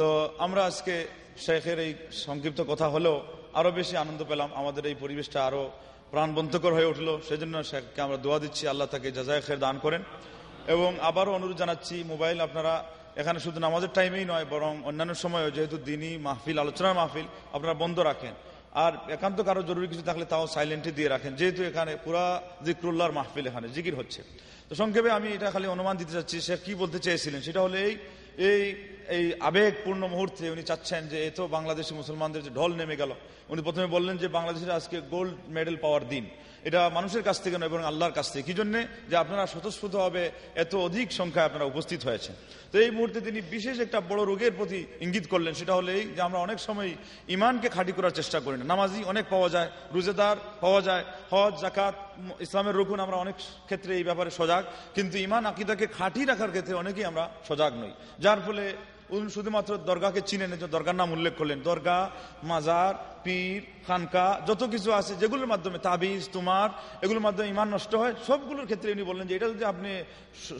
তো আমরা আজকে শেখের এই সংক্ষিপ্ত কথা হলেও আরও বেশি আনন্দ পেলাম। আমাদের এই পরিবেশটা আরও প্রাণবন্তকর হয়ে উঠল। সেজন্য শেখকে আমরা দোয়া দিচ্ছি, আল্লাহ তাকে যাজায় খের দান করেন। এবং আবারও অনুরোধ জানাচ্ছি, মোবাইল আপনারা এখানে শুধু নামাজের টাইমেই নয়, বরং অন্যান্য সময়ও যেহেতু দিনই মাহফিল, আলোচনার মাহফিল আপনারা বন্ধ রাখেন। আর একান্ত কারও জরুরি কিছু থাকলে তাও সাইলেন্টে দিয়ে রাখেন। যেহেতু এখানে পুরা জিক্রুল্লাহর মাহফিল এখানে, জিকির হচ্ছে। তো সংক্ষেপে আমি এটা খালি অনুমান দিতে চাচ্ছি সে কি বলতে চেয়েছিলেন? সেটা হলো এই এই এই আবেগপূর্ণ মুহূর্তে উনি চাচ্ছেন যে এত বাংলাদেশি মুসলমানদের যে ঢল নেমে গেল। উনি প্রথমে বললেন যে বাংলাদেশের আজকে গোল্ড মেডেল পাওয়ার দিন। এটা মানুষের কাছ থেকে নয় এবং আল্লাহর কাছ থেকে। কি জন্যে? যে আপনারা স্বতঃস্ফূর্তভাবে এত অধিক সংখ্যায় আপনারা উপস্থিত হয়েছেন। তো এই মুহূর্তে তিনি বিশেষ একটা বড় রোগের প্রতি ইঙ্গিত করলেন। সেটা হলো এই যে আমরা অনেক সময় ইমানকে খাঁটি করার চেষ্টা করি না। নামাজি অনেক পাওয়া যায়, রোজেদার পাওয়া যায়, হজ জাকাত ইসলামের রকুন আমরা অনেক ক্ষেত্রে এই ব্যাপারে সজাগ। কিন্তু ইমান, আকিদাকে খাঁটি রাখার ক্ষেত্রে অনেকেই আমরা সজাগ নই। যার ফলে শুধুমাত্র দরগাকে চিনে যে দরগার নাম উল্লেখ করলেন। দরগা, মাজার, পীর, খানকা, যত কিছু আছে, যেগুলোর মাধ্যমে তাবিজ, তোমার, এগুলোর মাধ্যমে ইমান নষ্ট হয়, সবগুলোর ক্ষেত্রে উনি বললেন যে, এটা যদি আপনি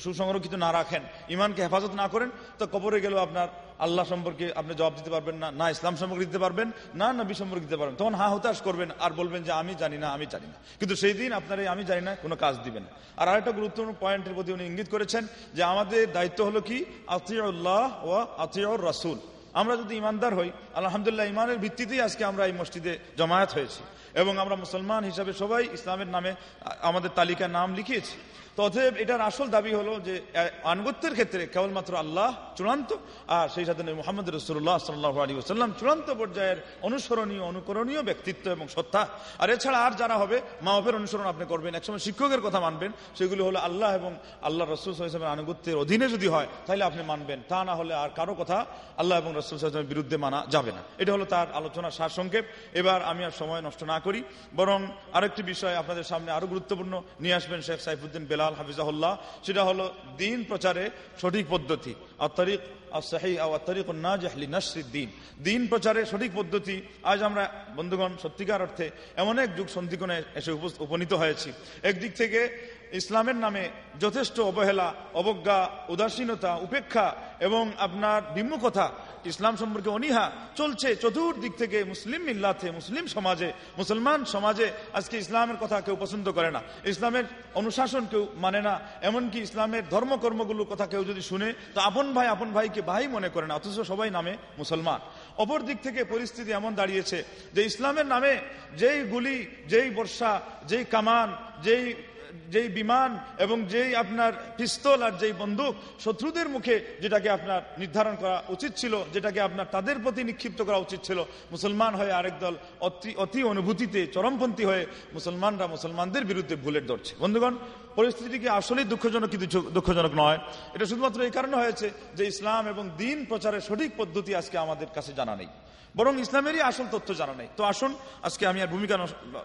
সুসংরক্ষিত না রাখেন, ইমানকে হেফাজত না করেন, তো কবরে গেলেও আপনার আল্লাহ সম্পর্কে আপনি জবাব দিতে পারবেন না না ইসলাম সম্পর্কে দিতে পারবেন, না নবী সম্পর্কে দিতে পারবেন। তখন হা হতাশ করবেন, আর বলবেন যে আমি জানি না, আমি জানি না। কিন্তু সেই দিন আপনার আমি জানি না, কোনো কাজ দিবেন আর আরেকটা গুরুত্বপূর্ণ পয়েন্টের প্রতি উনি ইঙ্গিত করেছেন যে আমাদের দায়িত্ব হলো কি? আতিউল্লাহ ও আতিউর রাসুল। আমরা যদি ইমানদার হই, আলহামদুলিল্লাহ ইমানের ভিত্তিতেই আজকে আমরা এই মসজিদে জমায়েত হয়েছি। এবং আমরা মুসলমান হিসাবে সবাই ইসলামের নামে আমাদের তালিকায় নাম লিখিয়েছি। তথেব এটার আসল দাবি হলো যে আনুগত্যের ক্ষেত্রে কেবলমাত্র আল্লাহ চূড়ান্ত, আর সেই সাথে মোহাম্মদ রসুল্লাহ সাল্লাহ আলী ওসাল্লাম চূড়ান্ত পর্যায়ের অনুসরণীয়, অনুকরণীয় ব্যক্তিত্ব এবং সত্তা। আর এছাড়া আর যারা হবে মাহফের অনুসরণ আপনি করবেন। একসময় শিক্ষকের কথা মানবেন। সেগুলো হলো আল্লাহ এবং আল্লাহ রসুল সাল্লামের আনুগত্যের অধীনে যদি হয়, তাহলে আপনি মানবেন। তা না হলে আর কারও কথা আল্লাহ এবং রসুল সাল্লামের বিরুদ্ধে মানা যাবে না। এটা হলো তার আলোচনার সার সংক্ষেপ এবার আমি আর সময় নষ্ট না করি, বরং আরেকটি বিষয় আপনাদের সামনে আরও গুরুত্বপূর্ণ নিয়ে আসবেন শেখ সাইফুদ্দিন বেলাল। হাফিজাহুল্লাহ, সেটা হলো দিন প্রচারে সঠিক পদ্ধতি। আর তরিক দিন প্রচারের সঠিক পদ্ধতি, আজ আমরা, বন্ধুগণ, সত্যিকার অর্থে এমন এক যুগ সন্ধিকোণে এসে উপনীত হয়েছি। একদিক থেকে ইসলামের নামে যথেষ্ট অবহেলা, অবজ্ঞা, উদাসীনতা, উপেক্ষা এবং আপনার বিমুখতা ইসলাম সম্পর্কে অনীহা চলছে চতুর্দিক থেকে মুসলিম মিল্লাতে, মুসলিম সমাজে, মুসলমান সমাজে আজকে ইসলামের কথা কেউ পছন্দ করে না। ইসলামের অনুশাসন কেউ মানে না, এমনকি ইসলামের ধর্মকর্মগুলোর কথা কেউ যদি শুনে, তো আপন ভাই, আপন ভাইকে ভাই মনে করে না, অথচ সবাই নামে মুসলমান। অপর দিক থেকে পরিস্থিতি এমন দাঁড়িয়েছে যে ইসলামের নামে যেই গুলি, যেই বর্ষা, যেই কামান, যেই যেই বিমান এবং যেই আপনার পিস্তল আর যেই বন্দুক, শত্রুদের মুখে যেটাকে আপনার নির্ধারণ করা উচিত ছিল, যেটাকে আপনার তাদের প্রতি নিক্ষিপ্ত করা উচিত ছিল, মুসলমান হয়ে আরেক দল অতি অতি অনুভূতিতে চরমপন্থী হয়ে মুসলমানরা মুসলমানদের বিরুদ্ধে ভুলের ধরছে। বন্ধুগণ, পরিস্থিতি কি আসলেই দুঃখজনক কিন্তু দুঃখজনক নয়? এটা শুধুমাত্র এই কারণে হয়েছে যে ইসলাম এবং দিন প্রচারের সঠিক পদ্ধতি আজকে আমাদের কাছে জানা নেই। বরং ইসলামেরই আসল তথ্য জানা নেই। তো আসুন, আজকে আমি আর ভূমিকা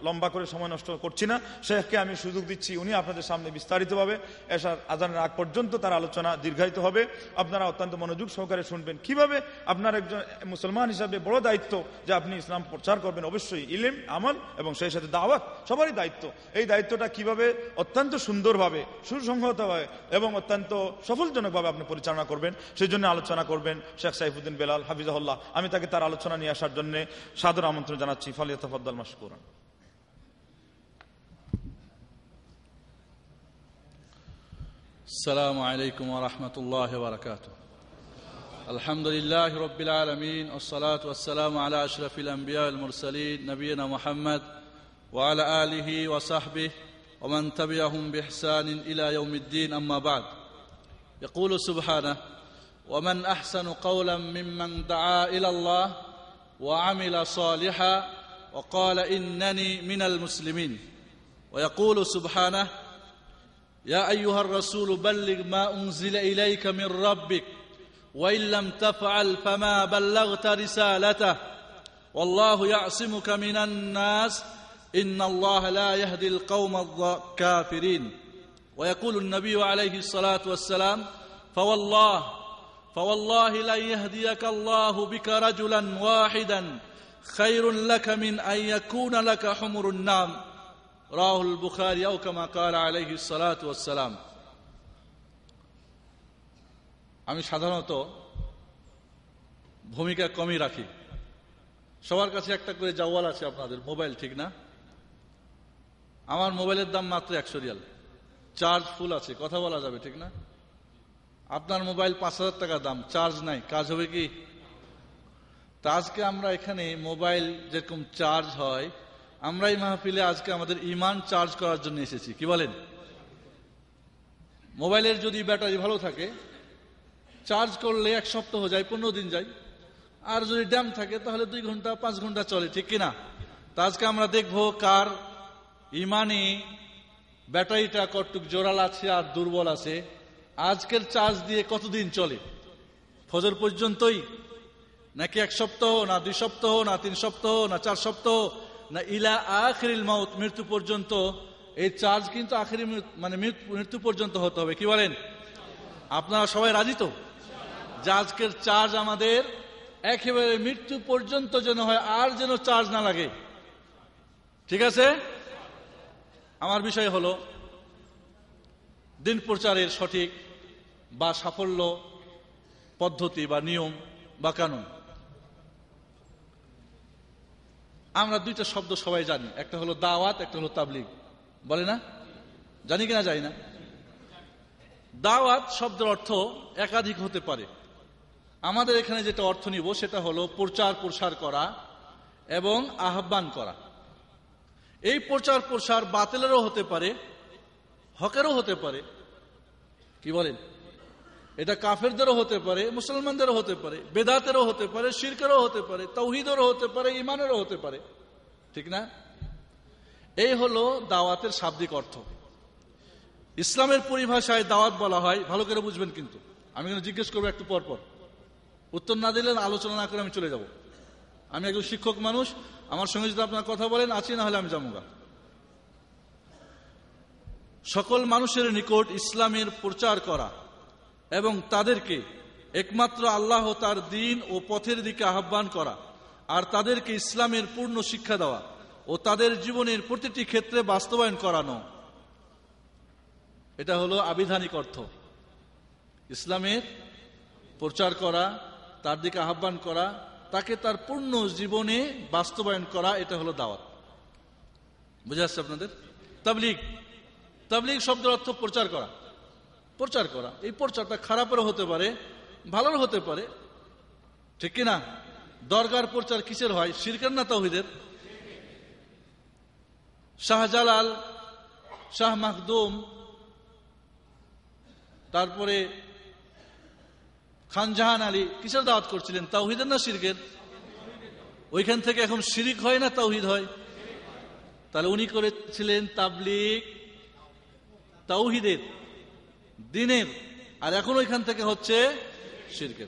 লম্বা করে সময় নষ্ট করছি না। শেখকে আমি সুযোগ দিচ্ছি, উনি আপনাদের সামনে বিস্তারিতভাবে। এসার আজানের আগ পর্যন্ত তার আলোচনা দীর্ঘায়িত হবে। আপনারা অত্যন্ত মনোযোগ সহকারে শুনবেন। কীভাবে আপনার একজন মুসলমান হিসাবে বড় দায়িত্ব যে আপনি ইসলাম প্রচার করবেন? অবশ্যই ইলেম, আমল এবং সেই সাথে দাওয়াত সবারই দায়িত্ব। এই দায়িত্বটা কীভাবে অত্যন্ত সুন্দরভাবে, সুসংহতভাবে এবং অত্যন্ত সফলজনকভাবে আপনি পরিচালনা করবেন সেই জন্য আলোচনা করবেন শেখ সাইফুদ্দিন বেলাল, হাফিজাহুল্লাহ। আমি তাকে তার আলোচনা নিয়ে আসার জন্য সাদর আমন্ত্রণ জানাচ্ছি ফালিয়া তফদ্দাল মাসকুরান السلام عليكم ورحمة الله وبركاته الحمد لله رب العالمين والصلاة والسلام على أشرف الأنبياء والمرسلين نبينا محمد وعلى آله وصحبه ومن تبعهم بإحسان إلى يوم الدين أما بعد يقول سبحانه ومن أحسن قولا ممن دعا إلى الله وعمل صالحا وقال إنني من المسلمين. ويقول سبحانه يا أيها الرسول بلغ ما أنزل إليك من ربك وإن لم تفعل فما بلغت رسالته. والله يعصمك من الناس إن الله لا يهدي القوم الكافرين ويقول النبي عليه الصلاة والسلام فوالله فوالله لن يهديك الله بك رجلا واحدا خير لك من ان يكون لك حمر النام راه البخاري او كما قال عليه الصلاه والسلام আমি সাধারণত ভূমিকা কমই রাখি সবার কাছে একটা করে জাওয়াল আছে আপনাদের মোবাইল ঠিক না আমার মোবাইলের দাম মাত্র একশো রিয়াল চার্জ ফুল আছে কথা বলা যাবে ঠিক না আপনার মোবাইল পাঁচ হাজার টাকা দাম, চার্জ নাই, কাজ হবে কি? তা আজকে আমরা এখানে মোবাইল যেরকম চার্জ হয়, আমরা এই মাহফিলে আজকে আমাদের ইমান চার্জ করার জন্য এসেছি, কি বলেন? মোবাইলের যদি ব্যাটারি ভালো থাকে, চার্জ করলে এক সপ্তাহ যায়, পনেরো দিন যায়, আর যদি ড্যাম থাকে তাহলে দুই ঘণ্টা, পাঁচ ঘণ্টা চলে, ঠিক কিনা? তা আজকে আমরা দেখব কার ইমানে ব্যাটারিটা কতটুক জোরাল আছে আর দুর্বল আছে। আজকের চার্জ দিয়ে কতদিন চলে? ফজর পর্যন্তই? নাকি এক সপ্তাহ, না দুই সপ্তাহ, না তিন সপ্তাহ, না চার সপ্তাহ, না ইলা আখরিল মাউত, মৃত্যু পর্যন্ত? এই চার্জ কিন্তু আখেরি মানে মৃত্যু- পর্যন্ত হতে হবে। কি বলেন? আপনারা সবাই রাজি তো? যে আজকের চার্জ আমাদের একেবারে মৃত্যু পর্যন্ত যেন হয়, আর যেন চার্জ না লাগে। ঠিক আছে? আমার বিষয় হলো, দিন প্রচারের সঠিক বা সাফল্য পদ্ধতি বা নিয়ম বা কানুন। আমরা দুইটা শব্দ সবাই জানি। একটা হলো দাওয়াত, একটা হলো তাবলিগ। বলে না? জানি কিনা জানি না? দাওয়াত শব্দের অর্থ একাধিক হতে পারে। আমাদের এখানে যেটা অর্থ নিব সেটা হলো প্রচার প্রসার করা এবং আহ্বান করা। এই প্রচার প্রসার বাতিলেরও হতে পারে, হকেরও হতে পারে। কি বলেন? এটা কাফেরদেরও হতে পারে, মুসলমানদেরও হতে পারে, বেদাতেরও হতে পারে, শিরকেরও হতে পারে তৌহিদেরও হতে পারে ইমানেরও হতে পারে। ঠিক না? এই হলো দাওয়াতের শাব্দিক অর্থ। ইসলামের পরিভাষায় দাওয়াত বলা হয়, ভালো করে বুঝবেন কিন্তু। আমি কিন্তু জিজ্ঞেস করব একটু পর পর। উত্তর না দিলে আলোচনা না করে আমি চলে যাব। আমি একজন শিক্ষক মানুষ, আমার সঙ্গে যদি আপনার কথা বলেন, আছি, না হলে আমি যাব সকল মানুষের নিকট ইসলামের প্রচার করা এবং তাদেরকে একমাত্র আল্লাহ তার দিন ও পথের দিকে আহ্বান করা, আর তাদেরকে ইসলামের পূর্ণ শিক্ষা দেওয়া ও তাদের জীবনের প্রতিটি ক্ষেত্রে বাস্তবায়ন করানো। এটা হলো আবিধানিক অর্থ। ইসলামের প্রচার করা, তার দিকে আহ্বান করা, তাকে তার পূর্ণ জীবনে বাস্তবায়ন করা, এটা হলো দাওয়াত। বুঝে আসছে আপনাদের? তাবলিগ। তাবলিগ শব্দের অর্থ প্রচার করা। প্রচার করা। এই প্রচারটা খারাপেরও হতে পারে ভালোর হতে পারে। ঠিক কিনা? দরকার প্রচার কিসের হয়? শিরকার না তৌহিদের শাহজালাল, শাহ মাহদুম তারপরে খানজাহান আলী, কিসের দাওয়াত করছিলেন? তাওহিদের না শিরকের? ওইখান থেকে এখন শিরিক হয় না তাওহিদ হয়? তাহলে উনি করেছিলেন তাবলিক তাওহিদের। দিনের। আর এখন ওইখান থেকে হচ্ছে শিরকের।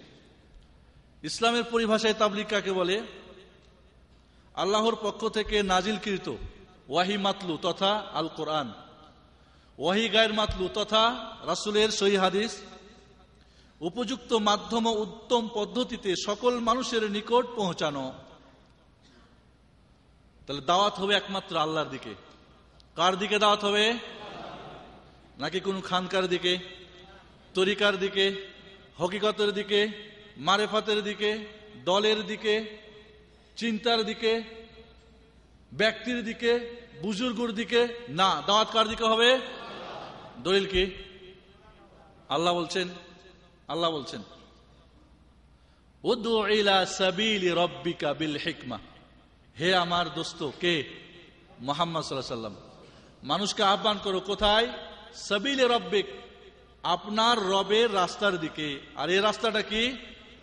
ইসলামের পরিভাষায় তাবলিক কাকে বলে? আল্লাহর পক্ষ থেকে নাজিলকৃত ওয়াহি মাতলু তথা আল কোরআন ওয়াহি গায়ের মাতলু তথা রাসুলের সহি হাদিস। উপযুক্ত মাধ্যম ও উত্তম পদ্ধতিতে সকল মানুষের নিকট পৌঁছানো। তাহলে দাওয়াত হবে একমাত্র আল্লাহর দিকে। কার দিকে দাওয়াত হবে? নাকি কোন খানকার দিকে, তরিকার দিকে, হকিকতের দিকে, মারেফাতের দিকে, দলের দিকে, চিন্তার দিকে, ব্যক্তির দিকে, বুজুর্গর দিকে? না, দাওয়াত কার দিকে হবে? দলিল কি? আল্লাহ বলছেন আল্লাহ বলছেন হে আমার দোস্ত, কে? মোহাম্মদ মানুষকে আহ্বান করো, কোথায়? সাবিলে রব্বিক, আপনার রবের রাস্তার দিকে। আর এই রাস্তাটা কি?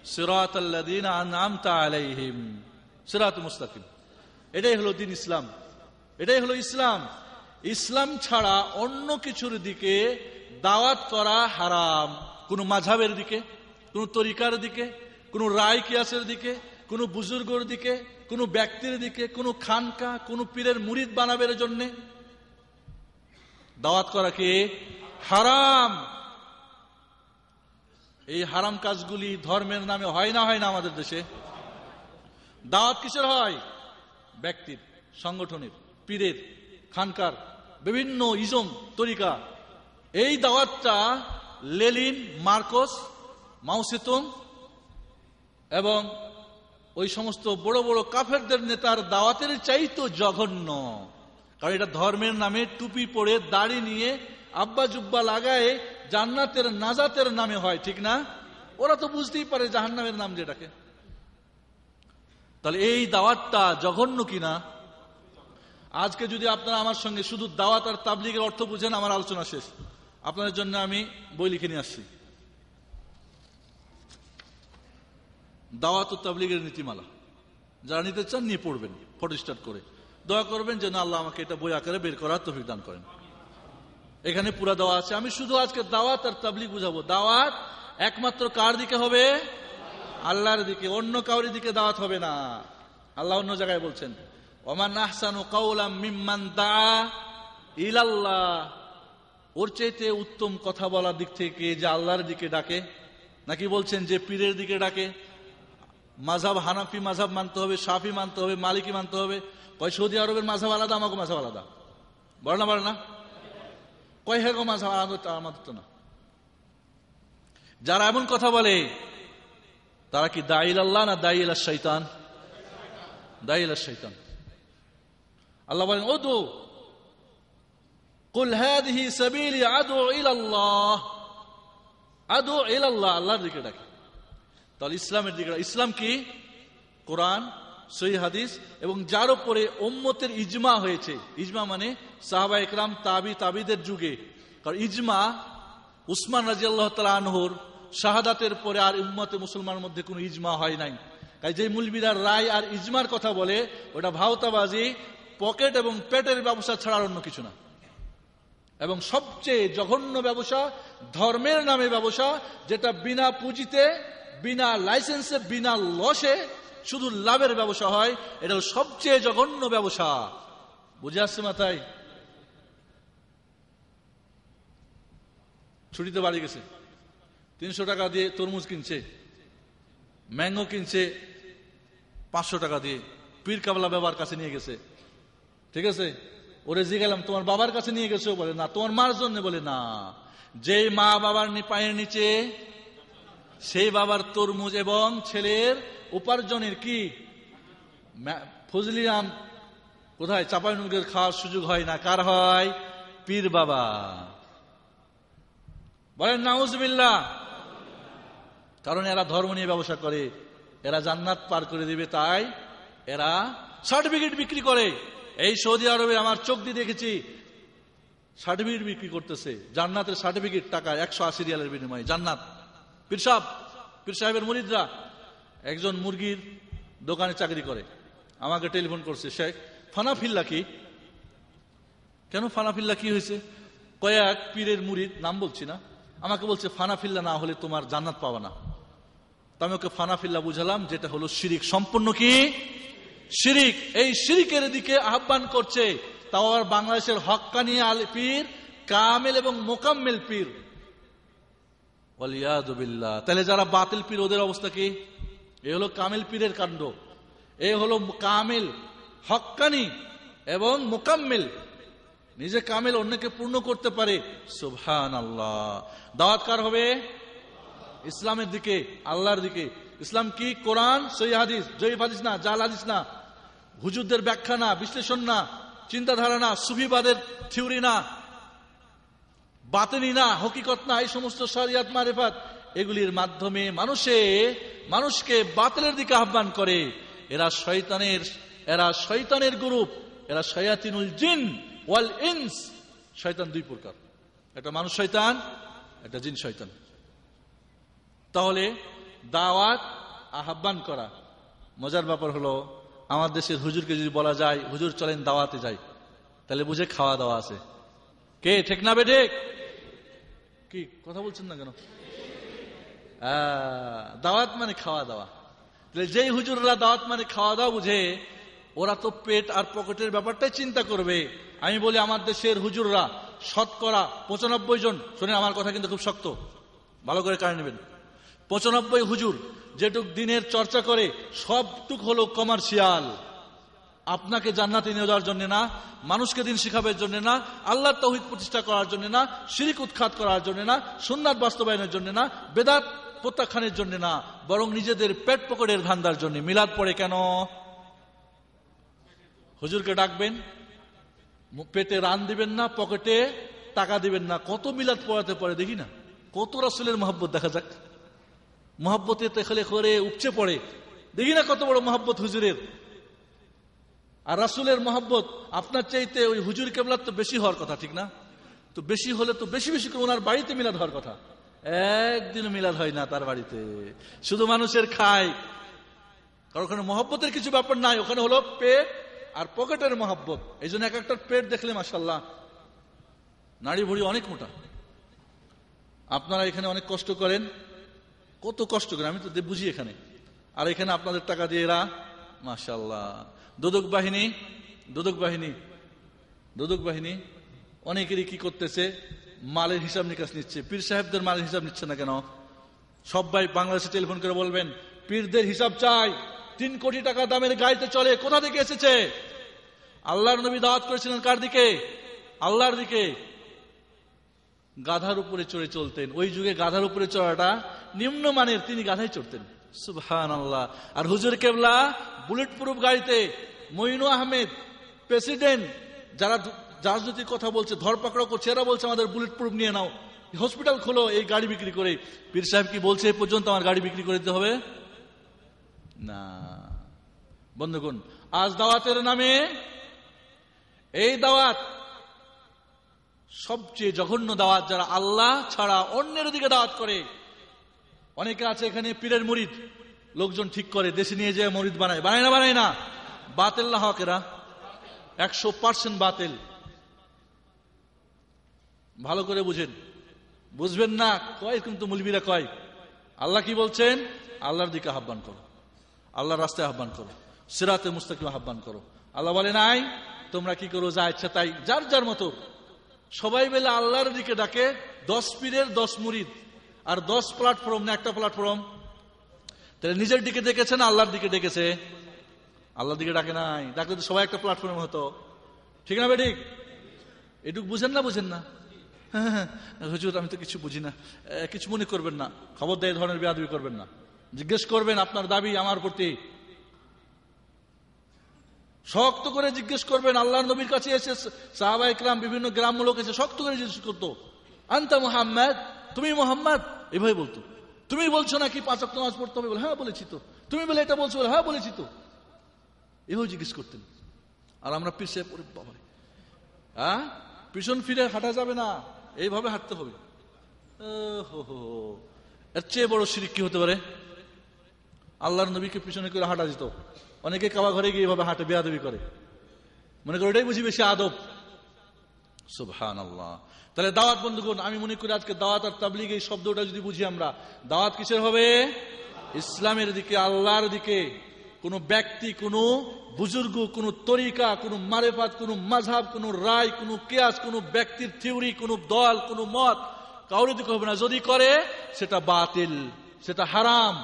সিরাত আল্লাদিন আনআমতা আলাইহিম। সিরাত মুস্তাকিম। এটাই হলো দিন ইসলাম। এটাই হলো ইসলাম। ইসলাম ছাড়া অন্য কিছুর দিকে দাওয়াত করা হারাম। কোন মাঝাবের দিকে, কোন তরিকার দিকে, কোন রায় কিয়াসের দিকে, কোন বুজুর্গর দিকে, কোন ব্যক্তির দিকে, কোন খানকা, কোন পীরের মুরিদ বানাবের জন্য দাওয়াত করা কি? হারাম। এই হারাম কাজগুলি ধর্মের নামে হয় না হয় না আমাদের দেশে? দাওয়াত কিসের হয়? ব্যক্তির, সংগঠনের, পীরের, খানকার, বিভিন্ন ইজম, তরিকা। এই দাওয়াতটা লেলিন, মার্কস মাউসেতুং এবং ওই সমস্ত বড় বড় কাফেরদের নেতার দাওয়াতের চাইতো জঘন্য। কারণ এটা ধর্মের নামে টুপি পরে দাড়ি নিয়ে আব্বা জুব্বা লাগায় জান্নাতের নাজাতের নামে হয়, ঠিক না? ওরা তো বুঝতেই পারে জাহান্নামের নাম যেটাকে। তাহলে এই দাওয়াতটা জঘন্য কিনা? আজকে যদি আপনারা আমার সঙ্গে শুধু দাওয়াত আর তাবলিগের অর্থ বুঝেন, আমার আলোচনা শেষ। আপনাদের জন্য আমি বই লিখে নিয়ে আসছি। দাওয়াত ও তাবলিগের নীতিমালা। যারা নিতে চান, নিয়ে পড়বেন ফটো স্টার্ট করে। দয়া করবেন যেন আল্লাহ আমাকে এটা বই আকারে বের করার তফিক দান করেন। এখানে পুরা দাওয়া আছে। আমি শুধু আজকে দাওয়াত আর তাবলিগ বুঝাবো। দাওয়াত একমাত্র কার দিকে হবে? আল্লাহর দিকে। অন্য কাউরি দিকে দাওয়াত হবে না। আল্লাহ অন্য জায়গায় বলছেন, ওমান আহসানু কাউলাম মিম্মান দা ইলাল্লাহ। ওর চাইতে উত্তম কথা বলার দিক থেকে যে আল্লাহর দিকে ডাকে, নাকি বলছেন যে পীরের দিকে ডাকে? মাঝাব হানাফি মাঝাব মানতে হবে সাফি মানতে হবে, মালিকি মানতে হবে। কয় সৌদি আরবের মাঝাব আলাদা আমাকে মাঝাব আলাদা। বলে না বলে না? কয় হ্যাঁ গো মাঝাব আলাদা, আমাদের তো না। যারা এমন কথা বলে, তারা কি দাইল আল্লাহ না দাইল শৈতান? দাইল শৈতান। আল্লাহ বলেন ও তো কুল হাদিহি সাবিলি আদু ইলাল্লাহ। আদু ইলাল্লাহ, আল্লাহর দিকে ডাকে। তাহলে ইসলামের দিকে ইসলাম কি? কোরআন সহি হাদিস, এবং যার উপরে ওম্মতের ইজমা হয়েছে। ইজমা মানে সাহাবা একরাম, তাবি, তাবিদের যুগে। কারণ ইজমা উসমান রাজি আল্লাহ আনহর শাহাদাতের পরে আর উম্মতে মুসলমানের মধ্যে কোনো ইজমা হয় নাই। তাই যে মুলবিরার রায় আর ইজমার কথা বলে, ওটা ভাওতাবাজি, পকেট এবং পেটের ব্যবসা ছাড়ার অন্য কিছু না। এবং সবচেয়ে জঘন্য ব্যবসা, ধর্মের নামে ব্যবসা, যেটা বিনা পুঁজিতে, বিনা লাইসেন্সে, বিনা লসে শুধু লাভের ব্যবসা হয়, এটা হলো সবচেয়ে জঘন্য ব্যবসা। বুঝে আসছে মাথায়? ছুটিতে বাড়ি গেছে। তিনশো টাকা দিয়ে তরমুজ কিনছে, ম্যাঙ্গো কিনছে, পাঁচশো টাকা দিয়ে পীর কাবলা বাবার কাছে নিয়ে গেছে। ঠিক আছে? ওরে জিগেলাম তোমার বাবার কাছে নিয়ে গেছে বলে, না, তোমার মার জন্য বলে, না। যে মা বাবার পায়ের নিচে, সেই বাবার তরমুজ এবং ছেলের উপার্জনের কি? ফজলি আম কোথায়? চাপাই নুকের খাওয়ার সুযোগ হয় না। কার হয়? পীর বাবা। বলেন নাউজবিল্লা কারণ এরা ধর্ম নিয়ে ব্যবসা করে। এরা জান্নাত পার করে দিবে, তাই এরা সার্টিফিকেট বিক্রি করে। এই সৌদি আরবে আমার চোখ দিয়ে দেখেছি, সার্টিফিকেট বিক্রি করতেছে। জান্নাতের সার্টিফিকেট টাকা একশো আশি রিয়ালের বিনিময়ে। জান্নাত। পীর সাহেব, পীর সাহেবের মুরিদরা একজন মুরগির দোকানে চাকরি করে। আমাকে টেলিফোন করছে, শেখ ফানাফিল্লা কি? কেন ফানাফিল্লা কি হয়েছে? কয়েক পীরের মুরিদ নাম বলছি না। আমাকে বলছে ফানাফিল্লা না হলে তোমার জান্নাত পাওয়া না। আমি ওকে ফানাফিল্লা বুঝালাম, যেটা হলো শিরিক। সম্পূর্ণ কি? শিরিক। এই শিরিকের দিকে আহ্বান করছে। তাও আবার বাংলাদেশের হক্কানি আল পীর, কামেল এবং মোকাম্মেল পীর। তাহলে যারা বাতিল পীর, ওদের অবস্থা কি? এ হলো কামেল পীরের কাণ্ড। এ হলো কামেল হক্কানি এবং মোকাম্মেল। নিজে কামেল অন্যকে পূর্ণ করতে পারে সুবহান আল্লাহ দাওয়াত কার হবে? ইসলামের দিকে, আল্লাহর দিকে। ইসলাম কি? কোরআন সই হাদিস, জয়ীফ হাদিস না, জাল হাদিস না। হুজুরদের ব্যাখ্যা না, বিশ্লেষণ না, চিন্তাধারা না, সুফিবাদের থিওরি না, বাতেনি না, হকিকত না, এই সমস্ত শরিয়াত, মারেফাত এগুলির মাধ্যমে মানুষে মানুষকে বাতিলের দিকে আহ্বান করে। এরা শয়তানের এরা শয়তানের গ্রুপ। এরা শয়াতিনুল জিন ওয়াল ইনস। শয়তান দুই প্রকার। একটা মানুষ শয়তান, একটা জিন শয়তান। তাহলে দাওয়াত, আহ্বান করা। মজার ব্যাপার হলো, আমার দেশের হুজুরকে যদি বলা যায়, হুজুর, চলেন দাওয়াতে যাই। তাহলে বুঝে খাওয়া দাওয়া আছে। কে, ঠিক না বেঠে কি, কথা বলছেন না কেন? দাওয়াত মানে খাওয়া দাওয়া। যেই হুজুররা দাওয়াত মানে খাওয়া দাওয়া বুঝে, ওরা তো পেট আর পকেটের ব্যাপারটাই চিন্তা করবে। আমি বলি আমার দেশের হুজুররা, শতকরা পঁচানব্বই জন শুনে আমার কথা কিন্তু খুব শক্ত, ভালো করে কানে নেবেন। পঁচানব্বই হুজুর যেটুক দিনের চর্চা করে, সবটুক হলো কমার্শিয়াল। আপনাকে জান্নাতে নিয়ে যাওয়ার জন্য না, মানুষকে দিন শিখাবের জন্য না আল্লাহ তহিদ প্রতিষ্ঠা করার জন্য না, শিরিক উৎখাত করার জন্য না, সুন্নাত বাস্তবায়নের জন্য না, বেদাত প্রত্যাখ্যানের জন্য না, বরং নিজেদের পেট পকেটের ধান্দার জন্য। মিলাদ পড়ে কেন? হুজুরকে ডাকবেন, পেটে রান দিবেন না, পকেটে টাকা দিবেন না। কত মিলাদ পড়াতে পারে দেখি না। কত রাসুলের মহব্বত দেখা যাক। মহব্বতে তেখলে করে উপচে পড়ে। দেখি না কত বড় মহব্বত হুজুরের। আর রাসুলের মহব্বত আপনার চাইতে ওই হুজুর কেবলার তো বেশি হওয়ার কথা, ঠিক না? তো বেশি হলে তো বেশি বেশি করে ওনার বাড়িতে মিলাদ হওয়ার কথা। একদিন মিলাদ হয় না তার বাড়িতে। শুধু মানুষের খায়। কারণ ওখানে মহব্বতের কিছু ব্যাপার নাই। ওখানে হলো পেট আর পকেটের মহব্বত। এই জন্য এক একটা পেট দেখলে মাসাল্লাহ নাড়ি ভুড়ি অনেক মোটা। আপনারা এখানে অনেক কষ্ট করেন। কত কষ্ট করেন, আমি তো বুঝি এখানে। আর এখানে আপনাদের টাকা দিয়ে এরা মাসাল্লাহ দোদক বাহিনী দোদক বাহিনী দোদক বাহিনী, অনেকেরই কি করতেছে? মালের হিসাব নিকাশ নিচ্ছে, পীর সাহেবদের মালের হিসাব নিচ্ছে না কেন? সবাই বাংলাদেশে টেলিফোন করে বলবেন, পীরদের হিসাব চাই, তিন কোটি টাকা দামের গাড়িতে চলে, কোথা থেকে এসেছে? আল্লাহর নবী দাওয়াত করেছিলেন কার দিকে? আল্লাহর দিকে। গাধার উপরে চড়ে চলতেন। ওই যুগে গাধার উপরে চড়াটা নিম্নমানের, তিনি গাধায় চড়তেন। সুবহান আল্লাহ আর হুজুর কেবলা বুলেট প্রুফ গাড়িতে মইনু আহমেদ, প্রেসিডেন্ট, যারা রাজনৈতিক কথা বলছে ধরপাকড়া করছে, এরা বলছে, আমাদের বুলেট প্রুফ নিয়ে নাও। হসপিটাল খোলো, এই গাড়ি বিক্রি করে। পীর সাহেব কি বলছে এই পর্যন্ত আমার গাড়ি বিক্রি করে দিতে হবে? না। বন্ধুগণ, আজ দাওয়াতের নামে এই দাওয়াত সবচেয়ে জঘন্য দাওয়াত যারা আল্লাহ ছাড়া অন্যের দিকে দাওয়াত করে। অনেকে আছে এখানে পীরের মুরিদ। লোকজন ঠিক করে, দেশে নিয়ে যায় মরিদ বানায়। বানায় না বানায় না। বাতেল না হকেরা একশো পার্সেন্ট বাতেল। ভালো করে বুঝেন। বুঝবেন না, কয় কিন্তু মুলবিরা কয়? আল্লাহ কি বলছেন? আল্লাহর দিকে আহ্বান করো। আল্লাহর রাস্তায় আহ্বান করো। সিরাতে মুস্তাকিম আহ্বান করো। আল্লাহ বলে, নাই, তোমরা কি করো, যা ইচ্ছা তাই। যার যার মতো। সবাই মিলে আল্লাহর দিকে ডাকে, দশ পীরের দশ মুরিদ। আর দশ প্ল্যাটফর্ম না, একটা প্ল্যাটফর্ম তাহলে নিজের দিকে ডেকেছে না আল্লাহর দিকে ডেকেছে? আল্লাহর দিকে ডাকে নাই। ডাকলে তো সবাই একটা প্ল্যাটফর্ম হতো। ঠিক না ঠিক? এটুকু বুঝেন না বুঝেন না। হ্যাঁ হ্যাঁ। হুজুর, আমি তো কিছু বুঝি না। কিছু মনে করবেন না। খবর দেয় ধরনের বেয়াদবি করবেন না। জিজ্ঞেস করবেন, আপনার দাবি আমার প্রতি। শক্ত করে জিজ্ঞেস করবেন আল্লাহ নবীর কাছে এসে সাহাবা ইকরাম বিভিন্ন গ্রাম লোক এসে শক্ত করে জিজ্ঞেস করতো। আন্তা মোহাম্মদ? তুমি মোহাম্মদ? এভাবে বলতো। তুমি বলছো নাকি পাঁচ অক্ট নামাজ পড়তে হবে বলে? হ্যাঁ বলেছি তো। তুমি বলে এটা বলছো বলে? হ্যাঁ বলেছি তো। এভাবে জিজ্ঞেস করতেন। আর আমরা পিছিয়ে পড়ে, বাবারে। হ্যাঁ পিছন ফিরে হাঁটা যাবে না। এইভাবে হাঁটতে হবে। এর চেয়ে বড় শিরিক কি হতে পারে? আল্লাহর নবীকে পিছনে করে হাঁটা যেত। অনেকে কাবা ঘরে গিয়ে এভাবে হাঁটে, বেয়াদবি করে। মনে করে ওটাই বুঝি বেশি আদব। সুবহান আল্লাহ তাহলে দাওয়াত, বন্ধুগণ, আমি মনে করি আজকে দাওয়াত আর তাবলিগ এই শব্দটা যদি বুঝি আমরা, দাওয়াত কিসের হবে? ইসলামের দিকে, আল্লাহর দিকে। কোনো ব্যক্তি, কোনো বুজুর্গ, কোনো তরিকা, কোনো মারেফাত, কোনো মাঝহাব, কোনো রায়, কোনো কেয়াস, কোনো ব্যক্তির থিওরি, কোনো দল, কোনো মত কাউরে দিকে হবে না। যদি করে, সেটা বাতিল, সেটা হারাম।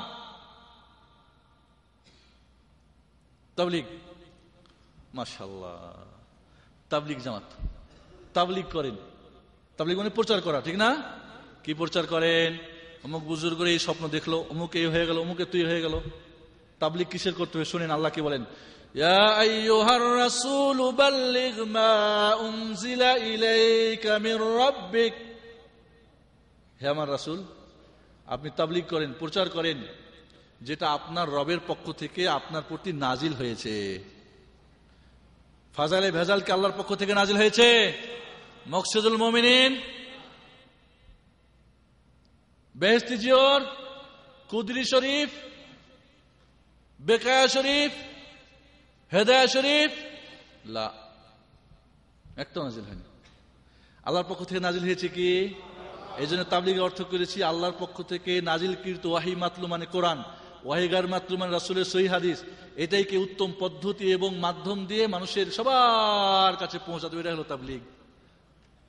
তাবলিগ মাশাল্লাহ তাবলিগ জামাত, তাবলিগ করেন। তাবলিগ মানে প্রচার করা, ঠিক না? কি প্রচার করেন? অমুক বুজুর্গের এই স্বপ্ন দেখল, অমুক এই হয়ে গেল অমুকে তুই হয়ে গেল। তাবলিগ কিসের করতে হবে শুনেন আল্লাহ কি বলেন يا أيها الرسول بلغ ما أنزل إليك من ربك হে আমার রাসূল আপনি তাবলিগ করেন প্রচার করেন যেটা আপনার রবের পক্ষ থেকে আপনার প্রতি নাজিল হয়েছে ফাজালে ভেজাল কি আল্লাহর পক্ষ থেকে নাজিল হয়েছে মকসুদুল মমিনিন বেহস্তি জিওর কুদরি শরীফ বেকায়া শরীফ হেদায়া শরীফ লা একটা নাজিল হয়নি। আল্লাহর পক্ষ থেকে নাজিল হয়েছে কি? এই জন্য তাবলিগের অর্থ করেছি, আল্লাহর পক্ষ থেকে নাজিল কীর্ত ওয়াহি মাতলু মানে কোরআন, ওয়াহিগার মাতলু মানে রাসুলের সহি হাদিস। এটাই কি উত্তম পদ্ধতি এবং মাধ্যম দিয়ে মানুষের সবার কাছে পৌঁছাতে এটাই হলো তাবলিগ।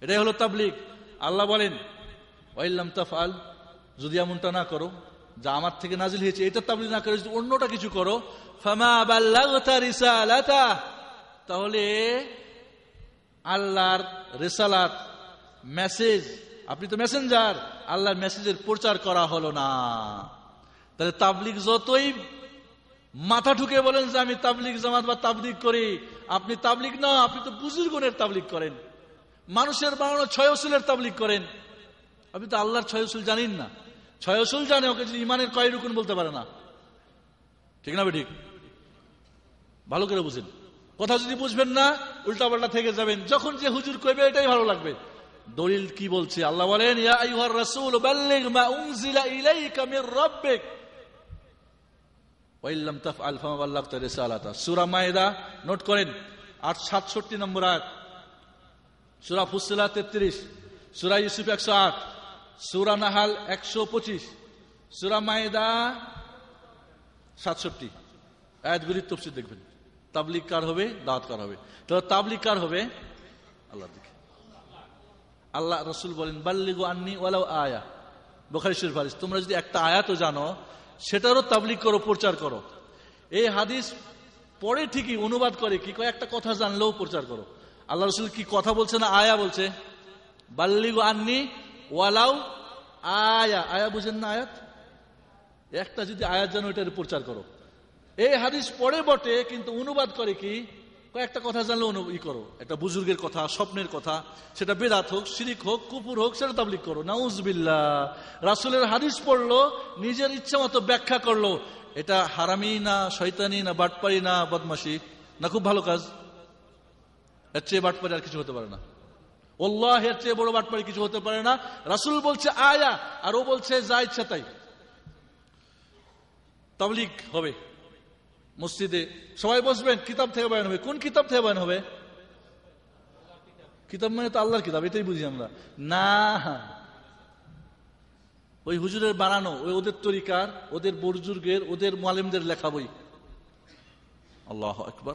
এটাই হলো তাবলিগ। আল্লাহ বলেন, ওয়াইল্লাম তাফাল যদি এমনটা না করো যা আমার থেকে নাজিল হয়েছে, এটা তাবলিগ না করে অন্যটা কিছু করো তাহলে আল্লাহর রেসালাত, মেসেজ, আপনি তো মেসেঞ্জার, আল্লাহর মেসেজের প্রচার করা হলো না। তাহলে তাবলিগ যতই মাথা ঢুকে বলেন যে আমি তাবলিগ জামাত বা তাবলিগ করি, আপনি তাবলিগ না, আপনি তো বুজুর্গনের তাবলিগ করেন। মানুষের বানানো ছয় অসুলের তাবলিগ করেন। আপনি তো আল্লাহর ছয় অসুল জানেন না। ছয় অসুল জানে ওকে যদি ইমানের কয় রুকুন বলতে পারে না? ঠিক না ঠিক ভালো করে বুঝেন। কথা যদি বুঝবেন না, উল্টাপাল্টা থেকে যাবেন। যখন যে হুজুর কইবে, এটাই ভালো লাগবে। দলিল কি বলছে? আল্লাহ বলেন, ইয়া আইয়ুহার রাসূল, বাল্লিগ মা মায়েদা, নোট করেন 867 নম্বর আয়াত। সূরা ফুসিলাত 33 সূরা ইউসুফ 108 সূরা নাহাল 125 সূরা মায়েদা 67 আয়াতগুলির তফসির দেখবেন। তাবলিক কার হবে? দাওয়াত কার হবে? তো তাবলিক কার হবে? আল্লাহর দিকে। আল্লাহ রসুল বলেন, বাল্লিগু আন্নি ওয়ালাও আয়া। বোখারি শরীফ হাদিস, তোমরা যদি একটা আয়াতও জানো, সেটারও তাবলিগ করো, প্রচার করো। এই হাদিস পরে ঠিকই, অনুবাদ করে কি কয়েকটা কথা জানলেও প্রচার করো। আল্লাহ রসুল কি কথা বলছে না আয়া বলছে? বাল্লিগু আন্নি ওয়ালাও আয়া আয়া বুঝেন না আয়াত? একটা যদি আয়াত যেন এটার প্রচার করো। এই হাদিস পরে বটে, কিন্তু অনুবাদ করে কি? কয়েকটা কথা জানলে অনু ই করো। একটা বুজুর্গের কথা, স্বপ্নের কথা, সেটা বেদাত হোক, শিরিক হোক কুপুর হোক, সেটা তাবলিক করো। নাউজবিল্লা রাসুলের হাদিস পড়ল, নিজের ইচ্ছা মতো ব্যাখ্যা করল। এটা হারামি না শৈতানি না, বাটপারি না বদমাসি না, খুব ভালো কাজ। এর চেয়ে বাটপারি আর কিছু হতে পারে না। ওল্লাহ এর চেয়ে বড় বাটপারি কিছু হতে পারে না। রাসুল বলছে, আয়া। আর ও বলছে, যা ইচ্ছা তাই। তাবলিক হবে। মসজিদে সবাই বসবেন, কিতাব থেকে বয়ান হবে। কোন কিতাব থেকে বয়ান হবে? কিতাব মানে তো আল্লাহর কিতাব, এটাই বুঝি আমরা। না ওই হুজুরের বানানো, ওই ওদের তরিকার, ওদের বর্জুর্গের, ওদের মালিমদের লেখা বই। আল্লাহ একবার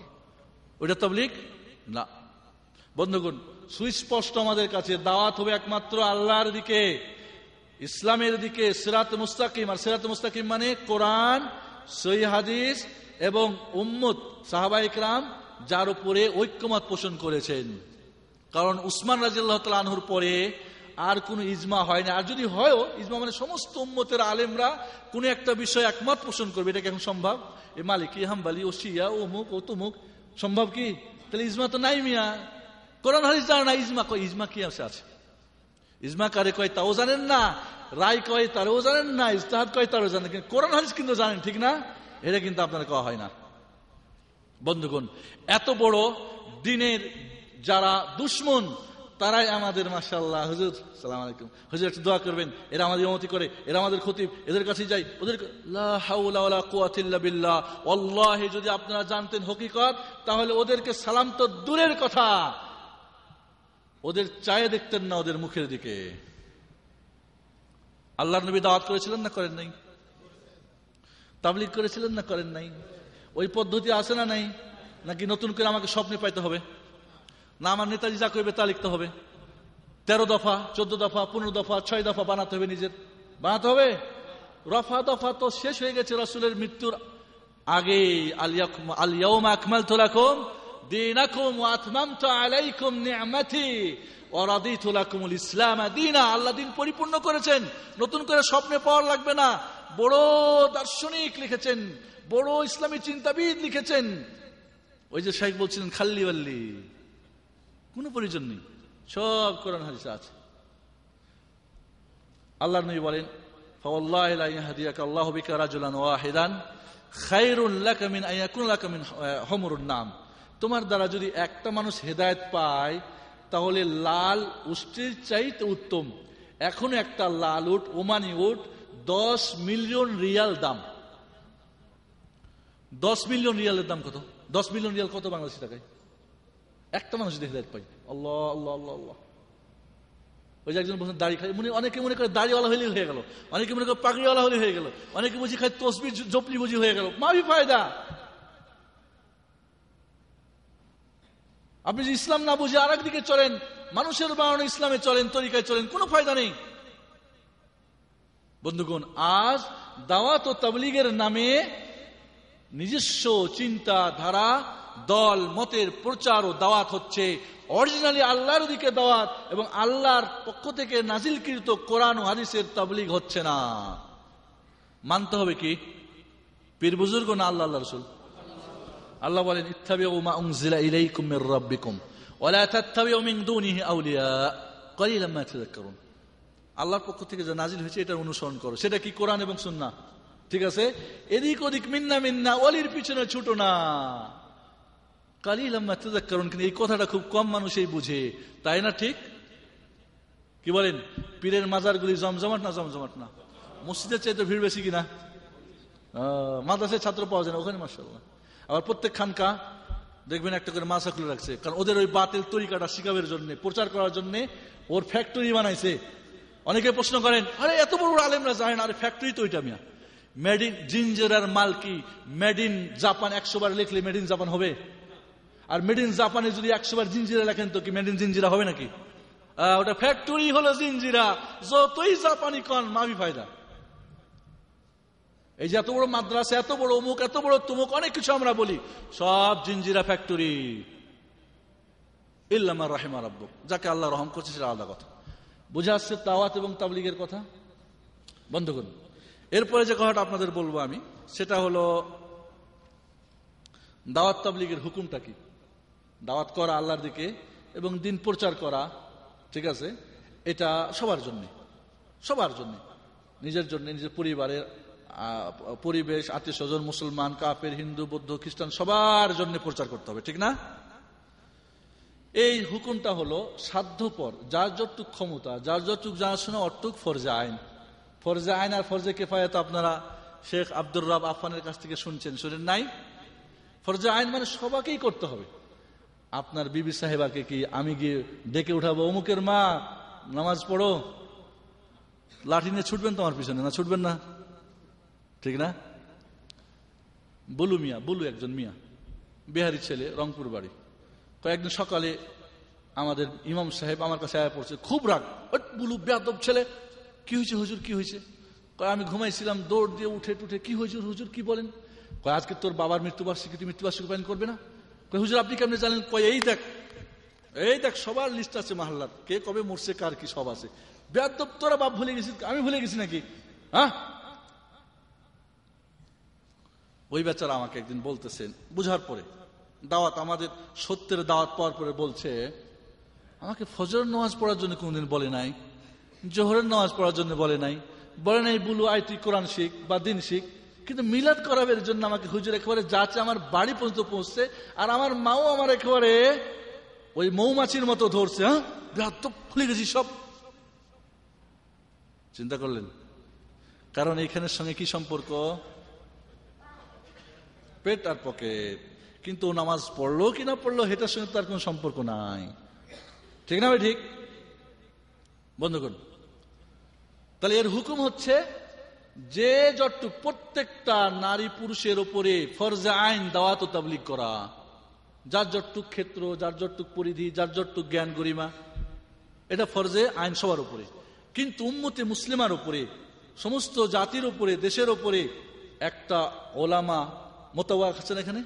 ওইটা তাবলিক না। বন্ধুগণ, সুস্পষ্ট আমাদের কাছে দাওয়াত হবে একমাত্র আল্লাহর দিকে, ইসলামের দিকে, সিরাত মুস্তাকিম। আর সিরাত মুস্তাকিম মানে কোরআন সই হাদিস এবং উম্মত, সাহাবা ইকরাম, যার উপরে ঐক্যমত পোষণ করেছেন। কারণ উসমান রাজিল্লাহ তালাহুর পরে আর কোনো ইজমা হয় না আর যদি হয়ও, ইজমা মানে সমস্ত উম্মতের আলেমরা কোন একটা বিষয় একমত পোষণ করবে। এটা কি এখন সম্ভব? এ মালিক, হাম্বালি, ও শিয়া, ও মুখ ও তুমুক, সম্ভব কি? তাহলে ইজমা তো নাই মিয়া। কোরআন হাদিস জানে না? ইজমা কয়, ইজমা কি আছে? আছে। ইজমা কারে কয়, তাও জানেন না? রায় কয়, তারও জানেন না? ইস্তাহাদ কয়, তারও জানেন কিন্তু কোরআন হাদিস কিন্তু জানেন, ঠিক না? এটা কিন্তু আপনার কওয়া হয় না। বন্ধুগণ, এত বড় দিনের যারা দুশ্মন, তারাই আমাদের মাসাল্লাহ হুজুর, সালাম আলাইকুম। হুজুর, একটু দোয়া করবেন। এরা আমাদের ইমতি করে, এরা আমাদের খতিব, এদের কাছে যাই। ওদের বিল্লাহ। যদি আপনারা জানতেন হকিকত, তাহলে ওদেরকে সালাম তো দূরের কথা। ওদের চায়ে দেখতেন না ওদের মুখের দিকে। আল্লাহ নবী দাওয়াত করেছিলেন না করেন নাই? তাবলিক করেছিলেন না করেন নাই? ওই পদ্ধতি আছে না নাই? নাকি নতুন করে আমাকে স্বপ্নে পাইতে হবে? না, আমার নেতাজি যা করবে তা লিখতে হবে। তেরো দফা, চোদ্দ দফা, পনেরো দফা, ছয় দফা বানাতে হবে নিজের। বানাতে হবে? রফা দফা তো শেষ হয়ে গেছে রসুলের মৃত্যুর আগে আলিয়াউম আকমাল তোলাকুম দিনাকুম আতমামতু আলাইকুম নি'মাতি ওয়া রাদিতু লাকুমুল ইসলাম দীনা আল্লাহ দিন পরিপূর্ণ করেছেন নতুন করে স্বপ্নে পাওয়ার লাগবে না বড় দার্শনিক লিখেছেন বড় ইসলামী চিন্তাবিদ লিখেছেন ওই যে শাইখ বলছিলেন খাল্লি ওয়াল্লি কোনো প্রয়োজন নেই সব কোরআন হাদিসে আছে আল্লাহ নবী বলেন فوالله لا يهديك الله بك رجلا واحدا خير لك من ان يكون لك من حمر النعم তোমার দ্বারা যদি একটা মানুষ হেদায়েত পায়, তাহলে লাল উষ্টির চাইতে উত্তম। এখন একটা লাল উট, ওমানি উট, দশ মিলিয়ন রিয়াল দাম। দশ মিলিয়ন রিয়ালের দাম কত? দশ মিলিয়ন রিয়াল কত বাংলাদেশি টাকায়? একটা মানুষ যদি হেদায়ত পাই আল্লাহ আল্লাহ আল্লাহ ওই যে একজন বলছেন, দাড়ি খাই মনে অনেকে মনে করে দাড়িওয়ালা হলেই হয়ে গেল। অনেকে মনে করে পাগড়িওয়ালা হলে হয়ে গেল। অনেকে বুঝি খাই তসবি জপলি বুঝি হয়ে গেল। মাভি ফায়দা। আপনি যদি ইসলাম না বুঝে আর দিকে চলেন, মানুষের বানানো ইসলামে চলেন, তরিকায় চলেন, কোনো ফায়দা নেই। বন্ধুগণ, আজ দাওয়াত ও তাবলিগের নামে নিজস্ব চিন্তা ধারা দল, মতের প্রচার ও দাওয়াত হচ্ছে। অরিজিনালি আল্লাহর দিকে দাওয়াত এবং আল্লাহর পক্ষ থেকে নাজিলকৃত কোরআন হাদিসের তাবলিগ হচ্ছে না। মানতে হবে কি? পীর বুজুর্গ না আল্লাহ আল্লাহ রসুল? আল্লাহ বলেন আউলিয়া। আল্লাহর পক্ষ থেকে যে নাজিল হয়েছে এটা অনুসরণ করো। সেটা কি কোরআন এবং সুন্নাহ? ঠিক আছে? এদিক ওদিক মিন্না মিন্না অলির পিছনে ছুটো না। কালিলাম মা তাযাক্কারুন কিন্তু এই কথাটা খুব কম মানুষই বুঝে। তাই না ঠিক? কি বলেন? পীরের মাজারগুলি জমজমাট না জমজমাট না? মসজিদের চাইতে ভিড় বেশি কিনা? আহ, মাদ্রাসায় ছাত্র পাওয়া যায় না ওখানে মাসাল্লাহ আবার প্রত্যেক খানকা দেখবেন একটা করে মাসা খুলে রাখছে। কারণ ওদের ওই বাতিল তরিকাটা শিকাবের জন্য, প্রচার করার জন্য ওর ফ্যাক্টরি বানাইছে। অনেকে প্রশ্ন করেন, আরে, এত বড় আলেমরা যায় না? আরে ফ্যাক্টরি তো ওইটা মিয়া। মেড ইন জিঞ্জেরার মাল কি মেড ইন জাপান একশো বার লিখলে মেড ইন জাপান হবে। আর মেড ইন জাপানে যদি একশো বার জিঞ্জিরা লেখেন, তো কি মেড ইন জিঞ্জিরা হবে নাকি? ওটা ফ্যাক্টরি হলো জিঞ্জিরা যতই জাপানি কন মাবি ফায়দা। এই যে এত বড় মাদ্রাসা, এত বড় অমুক, এত বড় তুমুক, অনেক কিছু আমরা বলি। সব জিঞ্জিরা ফ্যাক্টরি। ইল্লামা রাহেমা রব্ব যাকে আল্লাহ রহম করছে, সেটা আলাদা কথা। বুঝে আসছে তাওয়াত এবং তাবলিগের কথা? বন্ধ করুন। এরপরে যে কথাটা আপনাদের বলব আমি, সেটা হলো, দাওয়াত তাবলিগের হুকুমটা কি? দাওয়াত করা আল্লাহর দিকে এবং দিন প্রচার করা, ঠিক আছে? এটা সবার জন্য। সবার জন্য। নিজের জন্য, নিজের পরিবারের পরিবেশ আত্মীয় স্বজন মুসলমান কাপের হিন্দু, বৌদ্ধ, খ্রিস্টান, সবার জন্য প্রচার করতে হবে, ঠিক না? এই হুকুমটা হলো সাধ্যপর, যার যতটুক ক্ষমতা, যার যতটুক জানাশোনা অটুক ফরজে আইন। ফরজে আইন আর ফরজে কেফায়ত আপনারা শেখ আব্দুর রাব আফানের কাছ থেকে শুনছেন, শুনেন নাই? ফরজে আইন মানে সবাকেই করতে হবে। আপনার বিবি সাহেবাকে কি আমি গিয়ে ডেকে উঠাবো? অমুকের মা, নামাজ পড়ো। লাঠি নিয়ে ছুটবেন তোমার পিছনে, না ছুটবেন না? ঠিক না? বুলু মিয়া, বলু একজন মিয়া বিহারি ছেলে, রংপুর বাড়ি। কয়েকদিন সকালে আমাদের ইমাম সাহেব আমার কাছে আয়া পড়ছে, খুব রাগ। বুলু বেয়াদব ছেলে, কি হয়েছে হুজুর, কি হয়েছে? কয়, আমি ঘুমাইছিলাম, দৌড় দিয়ে উঠে টুঠে, কি হয়েছে হুজুর, কি বলেন? কয়, আজকে তোর বাবার মৃত্যুবার্ষিকী, তুই মৃত্যুবার্ষিকী পালন করবে না? কয়, হুজুর, আপনি কেমনি জানেন? কয়, এই দেখ এই দেখ, সবার লিস্ট আছে মাহাল্লার কে কবে মরছে, কার কি সব আছে। বেয়াদব তোরা বাপ ভুলে গেছিস, আমি ভুলে গেছি নাকি? হ্যাঁ? ওই বেচারা আমাকে একদিন বলতেছেন বুঝার পরে, দাওয়াত, আমাদের সত্যের দাওয়াত পাওয়ার পরে বলছে, আমাকে ফজর নামাজ পড়ার জন্য কোনদিন বলে নাই, জোহরের নামাজ পড়ার জন্য বলে নাই বলে নাই, বুলু আই তুই কোরআন শিখ বা দিন শিখ, কিন্তু মিলাদ করাবের জন্য আমাকে হুজুর একেবারে যাচ্ছে আমার বাড়ি পর্যন্ত পৌঁছছে, আর আমার মাও আমার একেবারে ওই মৌমাছির মতো ধরছে হ্যাঁ? বৃহত্ত ভুলে গেছি সব। চিন্তা করলেন, কারণ এখানের সঙ্গে কি সম্পর্ক? পেট আর পকেট কিন্তু নামাজ পড়ল কি না পড়ল, সেটার সঙ্গে তার কোনো সম্পর্ক নাই। ঠিক না ভাই, ঠিক? বন্ধ করুন। তাহলে এর হুকুম হচ্ছে, যে যতটুক প্রত্যেকটা নারী পুরুষের ওপরে ফরজে আইন দাওয়াত ও তাবলিগ করা, যার যতটুক ক্ষেত্র, যার যতটুক পরিধি, যার যতটুক জ্ঞান গরিমা, এটা ফরজে আইন সবার উপরে কিন্তু উম্মতে মুসলিমার উপরে সমস্ত জাতির উপরে দেশের উপরে একটা ওলামা মোতাবাক আছেন এখানে?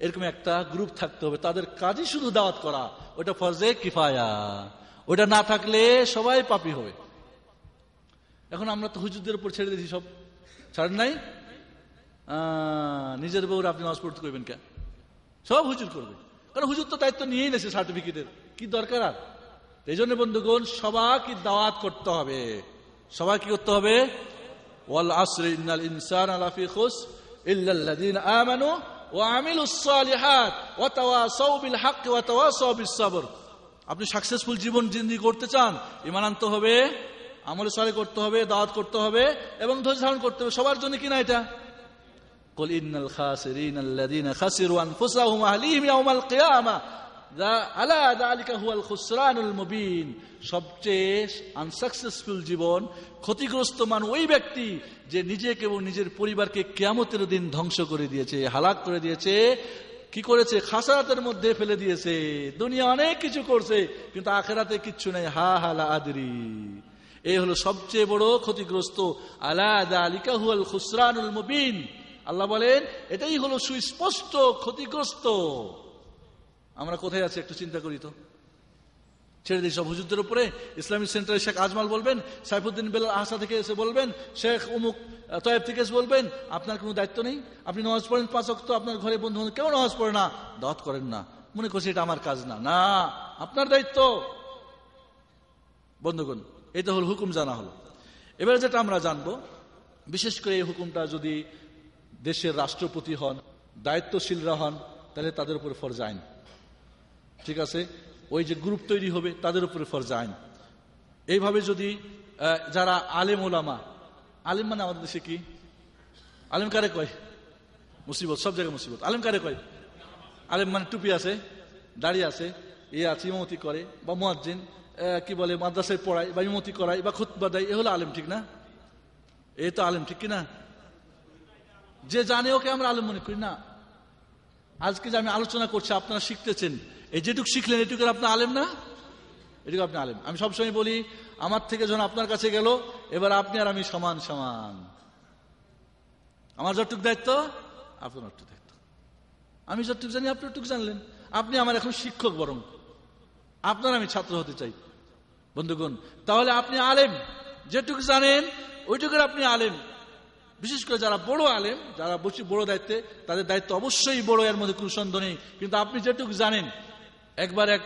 এরকম একটা গ্রুপ থাকতে হবে। তাদের কাজই শুধু দাওয়াত করা। ওটা ফরজে কিফায়া। ওটা না থাকলে সবাই পাপি হবে। এখন আমরা তো হুজুরদের উপর ছেড়ে দিয়েছি, সব ছাড়েন নাই? নিজের বউর আপনি নামাজ পড়তে করবেন কে? সব হুজুর করবে। কারণ হুজুর তো দায়িত্ব নিয়েই নেছে সার্টিফিকেটের কি দরকার আর? এই জন্য বন্ধুগণ, সবাইকে দাওয়াত করতে হবে। সবাই কি করতে হবে? ওয়াল আসরি ইন্নাল ইনসান আলাফি খুস ইল্লাল্লাযিনা আমানু ওয়া আমিলুস সালিহাত ওয়া তাওয়াসাউ বিল হাক্কি ওয়া তাওয়াসাউ বিস সাবর আপনি সাকসেসফুল জীবন জিন্দি করতে চান ইমান আনতে হবে আমলে সালে করতে হবে দাওয়াত করতে হবে এবং ধৈর্য ধারণ করতে হবে সবার জন্য কিনা এটা قل إن الخاسرين الذين خسروا أنفسهم وأهليهم يوم القيامة আলা আলিকা হুয়াল খুসরানুল মুবিন। সবচেয়ে আনসাকসেসফুল জীবন, ক্ষতিগ্রস্ত মান ওই ব্যক্তি যে নিজেকে এবং নিজের পরিবারকে কেয়ামতের দিন ধ্বংস করে দিয়েছে, হালাক করে দিয়েছে, কি করেছে? খাসারাতের মধ্যে ফেলে দিয়েছে। দুনিয়া অনেক কিছু করছে, কিন্তু আখেরাতে কিচ্ছু নেই। হা হালা আদরি। এই হলো সবচেয়ে বড় ক্ষতিগ্রস্ত। আলাদা আলিকা হুয়াল খুসরানুল মুবিন। আল্লাহ বলেন, এটাই হলো সুস্পষ্ট ক্ষতিগ্রস্ত। আমরা কোথায় আছি একটু চিন্তা করি তো। ছেড়ে দিই সব হুজুরদের উপরে। ইসলামিক সেন্টারে শেখ আজমাল বলবেন, সাইফুদ্দিন বেলাল আহসা থেকে এসে বলবেন, শেখ অমুক তয়েব থেকে এসে বলবেন, আপনার কোনো দায়িত্ব নেই? আপনি নামাজ পড়েন পাঁচ অক্ত আপনার ঘরে বন্ধু বান্ধব কেউ নামাজ পড়ে না। দাওয়াত করেন না। মনে করছে এটা আমার কাজ না। না, আপনার দায়িত্ব। বন্ধুগণ, এটা হল হুকুম জানা হলো। এবারে যেটা আমরা জানব, বিশেষ করে এই হুকুমটা যদি দেশের রাষ্ট্রপতি হন, দায়িত্বশীলরা হন, তাহলে তাদের উপরে ফরজ আইন। ঠিক আছে? ওই যে গ্রুপ তৈরি হবে, তাদের উপরে ফরজ আইন। এইভাবে যদি যারা আলেম ওলামা, আলেম মানে আমাদের দেশে কি? আলেম কারে কয়? মুসিবত, সব জায়গায় মুসিবত। আলেম কারে কয়? আলেম মানে টুপি আছে, দাড়ি আছে, এ আছে, ইমামতি করে, বা মোয়াজ্জিন কি বলে, মাদ্রাসায় পড়ায়, বা ইমতি করায়, বা খুতবা দেয়, এ হলো আলেম, ঠিক না? এই তো আলেম, ঠিক কিনা? যে জানে ওকে আমরা আলেম মনে করি না। আজকে যে আমি আলোচনা করছি, আপনারা শিখতেছেন। এই যেটুকু শিখলেন, এটুকু আপনার আলেম না? এটুকু আপনি আলেম। আমি সবসময় বলি, আমার থেকে যখন আপনার কাছে গেল, এবার আপনি আর আমি সমান সমান। আমার যতটুক দায়িত্ব, আপনার অতটুক দায়িত্ব। আমি যতটুক জানি, আপনি অতটুক জানলেন। আপনি আমার এখন শিক্ষক বরং। আপনার আমি ছাত্র হতে চাই। বন্ধুগণ, তাহলে আপনি আলেম। যেটুকু জানেন ওইটুকুর আপনি আলেম। বিশেষ করে যারা বড় আলেম, যারা বসে বড় দায়িত্বে, তাদের দায়িত্ব অবশ্যই বড়, এর মধ্যে কোনো সন্দেহ নেই। কিন্তু আপনি যেটুকু জানেন একবার এক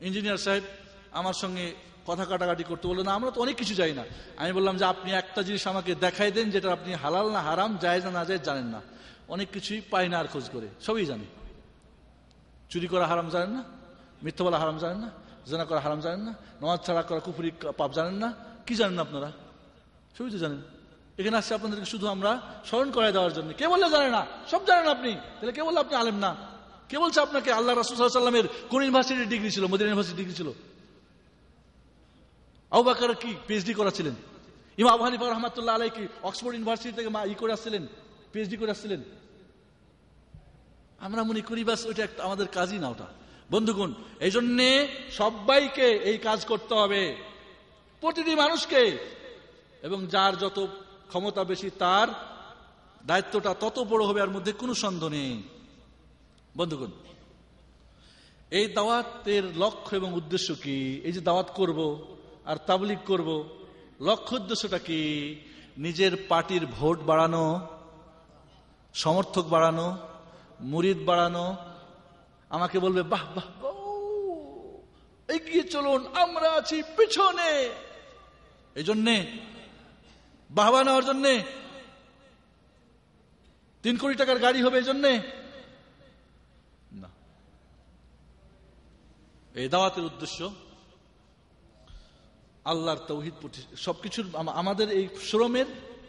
ইঞ্জিনিয়ার সাহেব আমার সঙ্গে কথা কাটাকাটি করতে বলল, না, আমরা তো অনেক কিছু জানি না। আমি বললাম, যে আপনি একটা জিনিস আমাকে দেখাই দেন, যেটা আপনি হালাল না হারাম যায় না না যায় জানেন না। অনেক কিছুই পাই না আর খোঁজ করে, সবই জানি। চুরি করা হারাম জানেন না, মিথ্যা বলা হারাম জানেন না, জেনা করা হারাম জানেন না, নমাজ ছাড়া করা কুপুরি পাপ জানেন না, কি জানেন না আপনারা? সবই তো জানেন। এখানে আসছে আপনাদেরকে শুধু আমরা স্মরণ করাই দেওয়ার জন্য। কে বললে জানে না? সব জানেন আপনি। তাহলে কে বললে আপনি আলেম না? কে বলছে আপনাকে? আল্লাহ রাসুল সাল্লামের কোন ইউনিভার্সিটির ডিগ্রি ছিল? মদিনা ইউনিভার্সিটি ডিগ্রি ছিল। আউবাকার কি পিএইচডি করাছিলেন ইমা আবু হানিফা রহমাতুল্লাহ আলাই কি অক্সফোর্ড ইউনিভার্সিটি থেকে মা ই করে আসছিলেন পিএইচডি করে আসছিলেন। আমরা মনে করি, বাস, ওইটা একটা আমাদের কাজই না ওটা। বন্ধুগণ এই জন্যে সবাইকে এই কাজ করতে হবে। প্রতিটি মানুষকে। এবং যার যত ক্ষমতা বেশি, তার দায়িত্বটা তত বড় হবে, আর মধ্যে কোনো সন্দেহ নেই। বন্ধুগণ, এই দাওয়াতের লক্ষ্য এবং উদ্দেশ্য কি? এই যে দাওয়াত করব আর তাবলিগ করব, লক্ষ্য উদ্দেশ্যটা কি? নিজের পার্টির ভোট বাড়ানো, সমর্থক বাড়ানো, মুরিদ বাড়ানো, আমাকে বলবে, বাহ বাহ এগিয়ে চলুন, আমরা আছি পিছনে। এই জন্যে বাহবা নেওয়ার জন্যে, তিন কোটি টাকার গাড়ি হবে এই জন্যে এই দাওয়াতের উদ্দেশ্য আল্লাহর তৌহিদ সবকিছুর আমাদের এই শ্রমের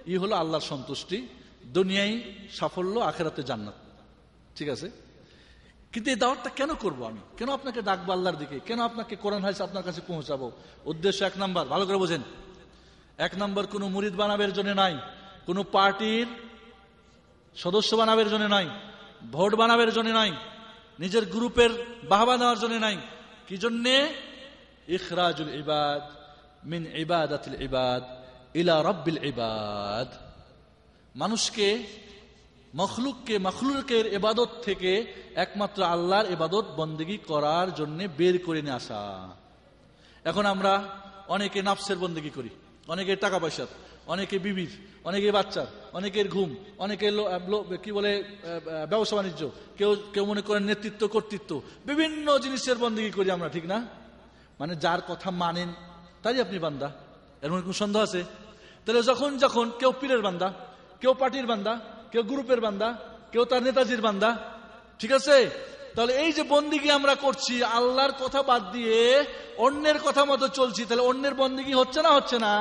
ই হলো আল্লাহর সন্তুষ্টি, দুনিয়ায় সাফল্য, আখেরাতে জান্নাত। ঠিক আছে? কিন্তু এই দাওয়াতটা কেন করব আমি? কেন আপনাকে ডাকবো আল্লাহর দিকে? কেন আপনাকে কোরআন হাইস আপনার কাছে পৌঁছাবো? উদ্দেশ্য এক নাম্বার। ভালো করে বোঝেন। এক নম্বর, কোনো মুরিদ বানাবের জন্য নাই। কোনো পার্টির সদস্য বানাবের জন্য নাই। ভোট বানাবের জন্য নাই। নিজের গ্রুপের বাহবা নেওয়ার জন্য নাই। কি জন্যে? ইখরাজুল ইবাদ মিন ইবাদাতিল ইবাদ ইলা রব্বিল ইবাদ। মানুষকে, মখলুককে, মখলুকের এবাদত থেকে একমাত্র আল্লাহর এবাদত বন্দেগি করার জন্য বের করে নিয়ে আসা। এখন আমরা অনেকে নাফসের বন্দেগি করি, অনেকে টাকা পয়সার, অনেকে বিবির অনেকে বাচ্চার অনেকের ঘুম, অনেকের কি বলে ব্যবসা বাণিজ্য, কেউ কেউ মনে করেন নেতৃত্ব, কর্তৃত্ব, বিভিন্ন জিনিসের বন্দেগি করি আমরা, ঠিক না? মানে যার কথা মানেন, তাই আপনি বান্দা। এর মধ্যে কোনো সন্দেহ আছে? তাহলে যখন যখন কেউ পীরের বান্দা, কেউ পার্টির বান্দা, কেউ গ্রুপের বান্দা, কেউ তার নেতাজির বান্দা, ঠিক আছে? তাহলে এই যে বন্দিগি আমরা করছি, আল্লাহর কথা বাদ দিয়ে অন্যের কথা মতো চলছি, তাহলে অন্যের বন্দিগি হচ্ছে না হচ্ছে না?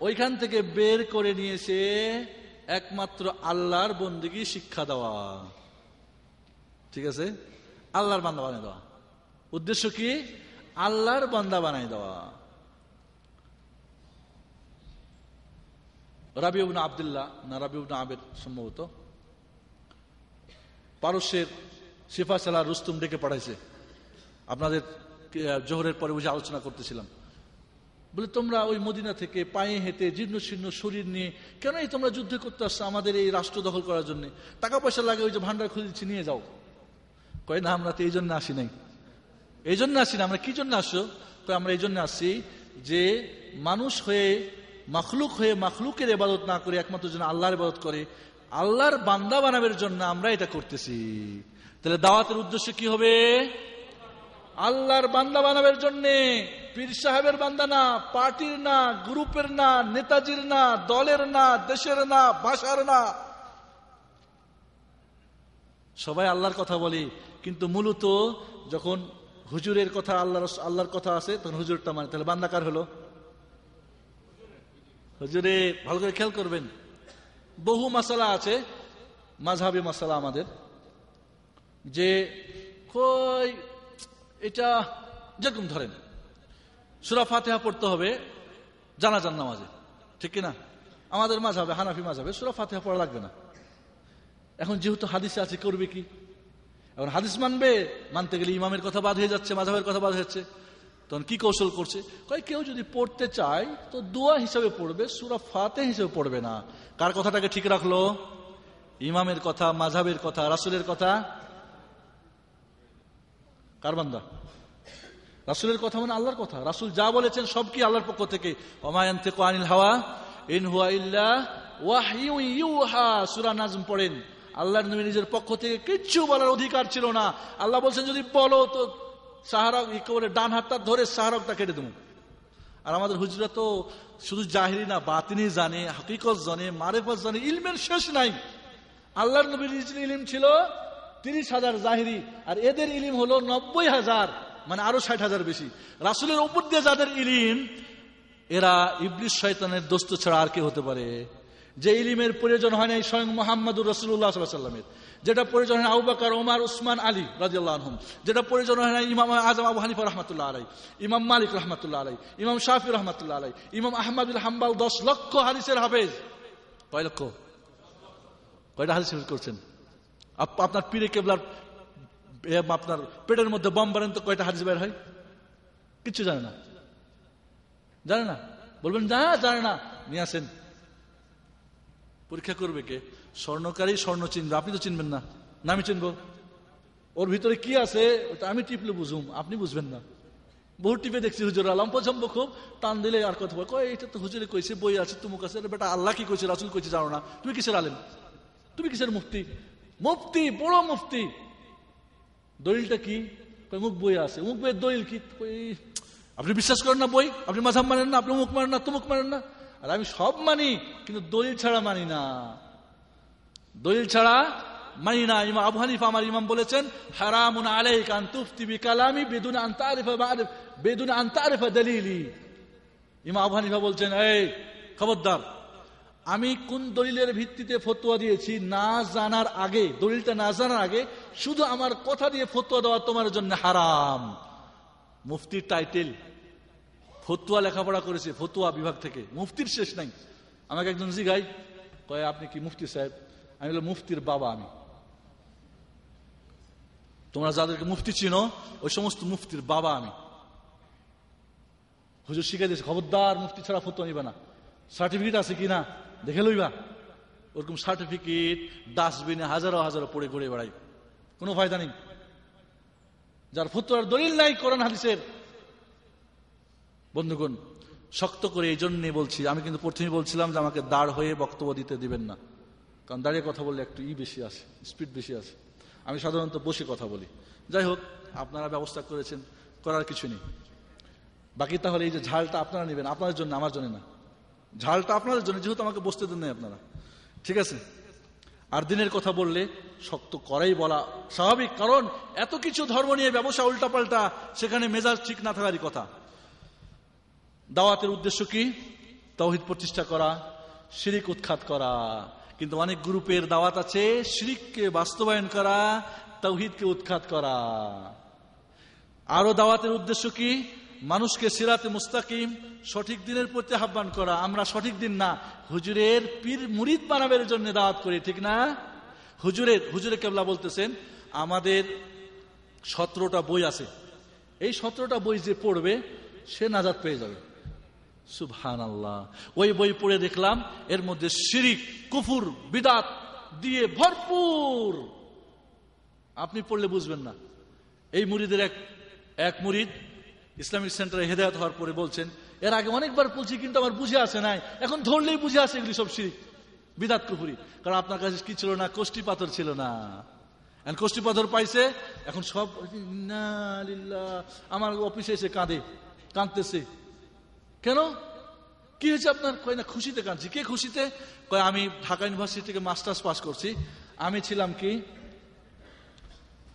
ওইখান থেকে বের করে নিয়েছে একমাত্র আল্লাহর বন্দিগি শিক্ষা দেওয়া। ঠিক আছে? আল্লাহর বান্দা বানিয়ে দেওয়া। উদ্দেশ্য কি? আল্লাহর বান্দা বানাই দেওয়া। রাবিউন আবদুল্লাহ, না রাবিউন আবেদ সম্ভবত, পারস্যের সিফা সালা রুস্তুম ডেকে পাঠাইছে। আপনাদের জোহরের পরে বুঝে আলোচনা করতেছিলাম। বলে, তোমরা ওই মদিনা থেকে পায়ে হেঁটে জীর্ণ শীর্ণ শরীর নিয়ে কেন এই তোমরা যুদ্ধ করতে আসছো আমাদের এই রাষ্ট্র দখল করার জন্য? টাকা পয়সা লাগে, ওই যে ভান্ডার খুঁজেছি নিয়ে যাও। কয়, না, আমরা তো এই জন্য আসি নাই। এই জন্য আসি না, আমরা কি জন্য আসো কয়, আমরা এই জন্য আসি যে মানুষ হয়ে, মাখলুক হয়ে মাখলুকের ইবাদত না করে একমাত্র যেন আল্লাহর ইবাদত করে, আল্লাহর বান্দা বানাবের জন্য আমরা এটা করতেছি। তাহলে দাওয়াতের উদ্দেশ্য কি হবে? আল্লাহর বান্দা বানাবের জন্য। পীর সাহেবের বান্দা না, পার্টির না, গ্রুপের না, নেতাজির না, দলের না, দেশের না, ভাষার না। সবাই আল্লাহর কথা বলি, কিন্তু মূলত যখন হুজুরের কথা আল্লাহর আল্লাহর কথা আছে, তখন হুজুরটা মানে তাহলে বান্দাকার হলো? হুজুরে ভালো করে খেয়াল করবেন, বহু মশালা আছে, মাঝহাবি মশালা আমাদের, যে, কই, এটা, যেরকম ধরেন সুরা ফাতেহা পড়তে হবে জানাজান নামাজে। ঠিক কিনা? আমাদের মাঝাবে হানাফি মাঝাবে সুরা ফাতেহা পড়া লাগবে না। এখন যেহেতু হাদিসে আছে, করবে কি? এখন হাদিস মানবে, মানতে গেলে ইমামের কথা বাদ হয়ে যাচ্ছে মাঝাবের কথা বাদ যাচ্ছে। তখন কি কৌশল করছে? কয়, কেউ যদি পড়তে চায়, তো দোয়া হিসাবে পড়বে, সুরা ফাতে হিসেবে পড়বে না। কার কথাটাকে ঠিক রাখল? ইমামের কথা মাঝাবের কথা, রাসুলের কথা। কার বান্দা? রাসুলের কথা মানে আল্লাহর কথা। রাসুল যা বলেছেন সব কি আল্লাহর পক্ষ থেকে? অমায়ন্তে কোয়ানিল হাওয়া, ইন হুয়া ইল্লা ওয়াহিউ নাজম পড়েন। আল্লাহর নবী নিজের পক্ষ থেকে কিচ্ছু বলার অধিকার ছিল না। আল্লাহ বলছেন, যদি বলো তো সাহারক ই করে ডান হাতটা ধরে সাহারকটা কেটে দেবো। আর আমাদের হুজরা তো শুধু জাহিরি না, বাতিনি জানে, হাকিকত জানে, মারেফত জানে, ইলমের শেষ নাই। আল্লাহর নবীর ইলিম ছিল তিরিশ হাজার জাহিরি, আর এদের ইলিম হলো নব্বই হাজার। মানে আরও ষাট হাজার বেশি। রাসুলের উপর দিয়ে যাদের ইলিম, এরা ইবলিশ শয়তানের দোস্ত ছাড়া আর কে হতে পারে। যে ইলিমের প্রয়োজন হয় না স্বয়ং মোহাম্মদুর রসুল্লাহ সাল্লামের যেটা প্রয়োজন হয় আউবাকার ওমার, উসমান, আলী রাজিয়াল্লাহ আনহুম। যেটা প্রয়োজন হয় না ইমাম আজম, আবু হানিফা রহমতুল্লাহ আলাই ইমাম মালিক রহমতুল্লাহ আলাই ইমাম শাহি রহমতুল্লাহ আলাই ইমাম আহমদুল হাম্বাল দশ লক্ষ হাদিসের হাফেজ। কয় লক্ষ? কয়টা হাদিস করছেন? আপ- আপনার পীরে কেবলার আপনার পেটের মধ্যে বম বারেন তো কয়টা হাদিস বের হয়? কিচ্ছু জানে না। জানে না? বলবেন, না, জানে না। নিয়ে আসেন। পরীক্ষা করবে কে? স্বর্ণকারী স্বর্ণ চিনবে। আপনি তো চিনবেন না। না, আমি চিনবো। ওর ভিতরে কি আছে, ওটা আমি টিপলে বুঝুম। আপনি বুঝবেন না। বহু টিপে দেখছি, হুজুর আলম, পছন্দ খুব। টান দিলে আর কথা বলে। কয় এটা তো হুজুরে কইছে, বই আছে, তুমুক আছে। বেটা, আল্লাহ কি কইছে, রাসুল কইছে, জানো না। তুমি কিসের আলেম? তুমি কিসের মুফতি? মুফতি, বড় মুফতি। দলিলটা কি? মুখ বই আছে। মুখ বইয়ের দলিল কি? আপনি বিশ্বাস করেন না বই? আপনি মাঝাব মানেন না, আপনি মুখ মানেন না তুমুক মানেন না। আর আমি সব মানি, কিন্তু দলিল ছাড়া মানি না। দলিল ছাড়া মানি না। ইমাম আবু হানিফা আমার ইমাম বলেছেন, হারামুন আলাইকা আন তুফতি বিকালামি বেদুন আন তারিফা বা'রিফ বেদুন আন তারিফা দলিলি। ইমাম আবু হানিফা বলছেন, এই, খবরদার আমি কোন দলিলের ভিত্তিতে ফতোয়া দিয়েছি না জানার আগে, দলিলটা না জানার আগে শুধু আমার কথা দিয়ে ফতোয়া দেওয়া তোমার জন্য হারাম। মুফতির টাইটেল ফতুয়া লেখাপড়া করেছে ফতুয়া বিভাগ থেকে। মুফতির শেষ নাই। আমাকে একজন জিগাই কয়, আপনি কি মুফতি সাহেব? আমি বললাম, মুফতির বাবা আমি। তোমরা যাদেরকে মুফতি চিনো, ওই সমস্ত মুফতির বাবা আমি। হুজুর শিখে দিয়েছে, খবরদার মুফতি ছাড়া ফতুয়া নিবে না। সার্টিফিকেট আছে কি না? দেখে লইবা। ওরকম সার্টিফিকেট ডাস্টবিনে হাজারো হাজারো পড়ে ঘুরে বেড়াই কোনো ফায়দা নেই। যার ফতুয়ার দলিল নাই কোরআন হাদিসের। বন্ধুগণ, শক্ত করে এই জন্যে বলছি, আমি কিন্তু প্রথমে বলছিলাম যে আমাকে দাঁড় হয়ে বক্তব্য দিতে দিবেন না। কারণ দাঁড়িয়ে কথা বললে একটু ই বেশি আছে স্পিড বেশি আছে আমি সাধারণত বসে কথা বলি। যাই হোক, আপনারা ব্যবস্থা করেছেন, করার কিছু নেই। বাকি তাহলে এই যে ঝালটা আপনারা নেবেন, আপনাদের জন্য, আমার জন্য না। ঝালটা আপনাদের জন্য, যেহেতু আমাকে বসতে দেন নাই আপনারা। ঠিক আছে? আর দিনের কথা বললে শক্ত করাই বলা স্বাভাবিক, কারণ এত কিছু ধর্ম নিয়ে ব্যবসা উল্টাপাল্টা, সেখানে মেজাজ ঠিক না থাকারই কথা। দাওয়াতের উদ্দেশ্য কি? তৌহিদ প্রতিষ্ঠা করা, শিরিক উৎখাত করা। কিন্তু অনেক গ্রুপের দাওয়াত আছে, শিরিককে বাস্তবায়ন করা, তৌহিদকে উৎখাত করা। আরও দাওয়াতের উদ্দেশ্য কি? মানুষকে সিরাতে মুস্তাকিম, সঠিক দিনের প্রতি আহ্বান করা। আমরা সঠিক দিন না। হুজুরের পীর মুরিদ বানাবের জন্য দাওয়াত করি, ঠিক না? হুজুরের হুজুরে কেবলা বলতেছেন, আমাদের সতেরোটা বই আছে। এই সতেরোটা বই যে পড়বে, সে নাজাদ পেয়ে যাবে। সুবহান আল্লাহ ওই বই পড়ে দেখলাম, এর মধ্যে শিরিক, কুফুর, বিদাত দিয়ে ভরপুর। আপনি পড়লে বুঝবেন না। এই মুরিদের এক এক মুরিদ ইসলামিক সেন্টারে হেদায়ত হওয়ার পরে বলছেন, এর আগে অনেকবার বলছি, কিন্তু আমার বুঝে আসে নাই। এখন ধরলেই বুঝে আসে এগুলি সব শিরিক, বিদাত কুপুরি কারণ আপনার কাছে কি ছিল না? কোষ্টি পাথর ছিল না। কোষ্টি পাথর পাইছে, এখন সব আমার অফিসে এসে কাঁদে, কাঁদতেছে। কেন? কি হয়েছে আপনার? কয় না, খুশিতে কাঁদছি। কে খুশিতে? কয়, আমি ঢাকা ইউনিভার্সিটি থেকে মাস্টার্স পাস করছি। আমি ছিলাম কি?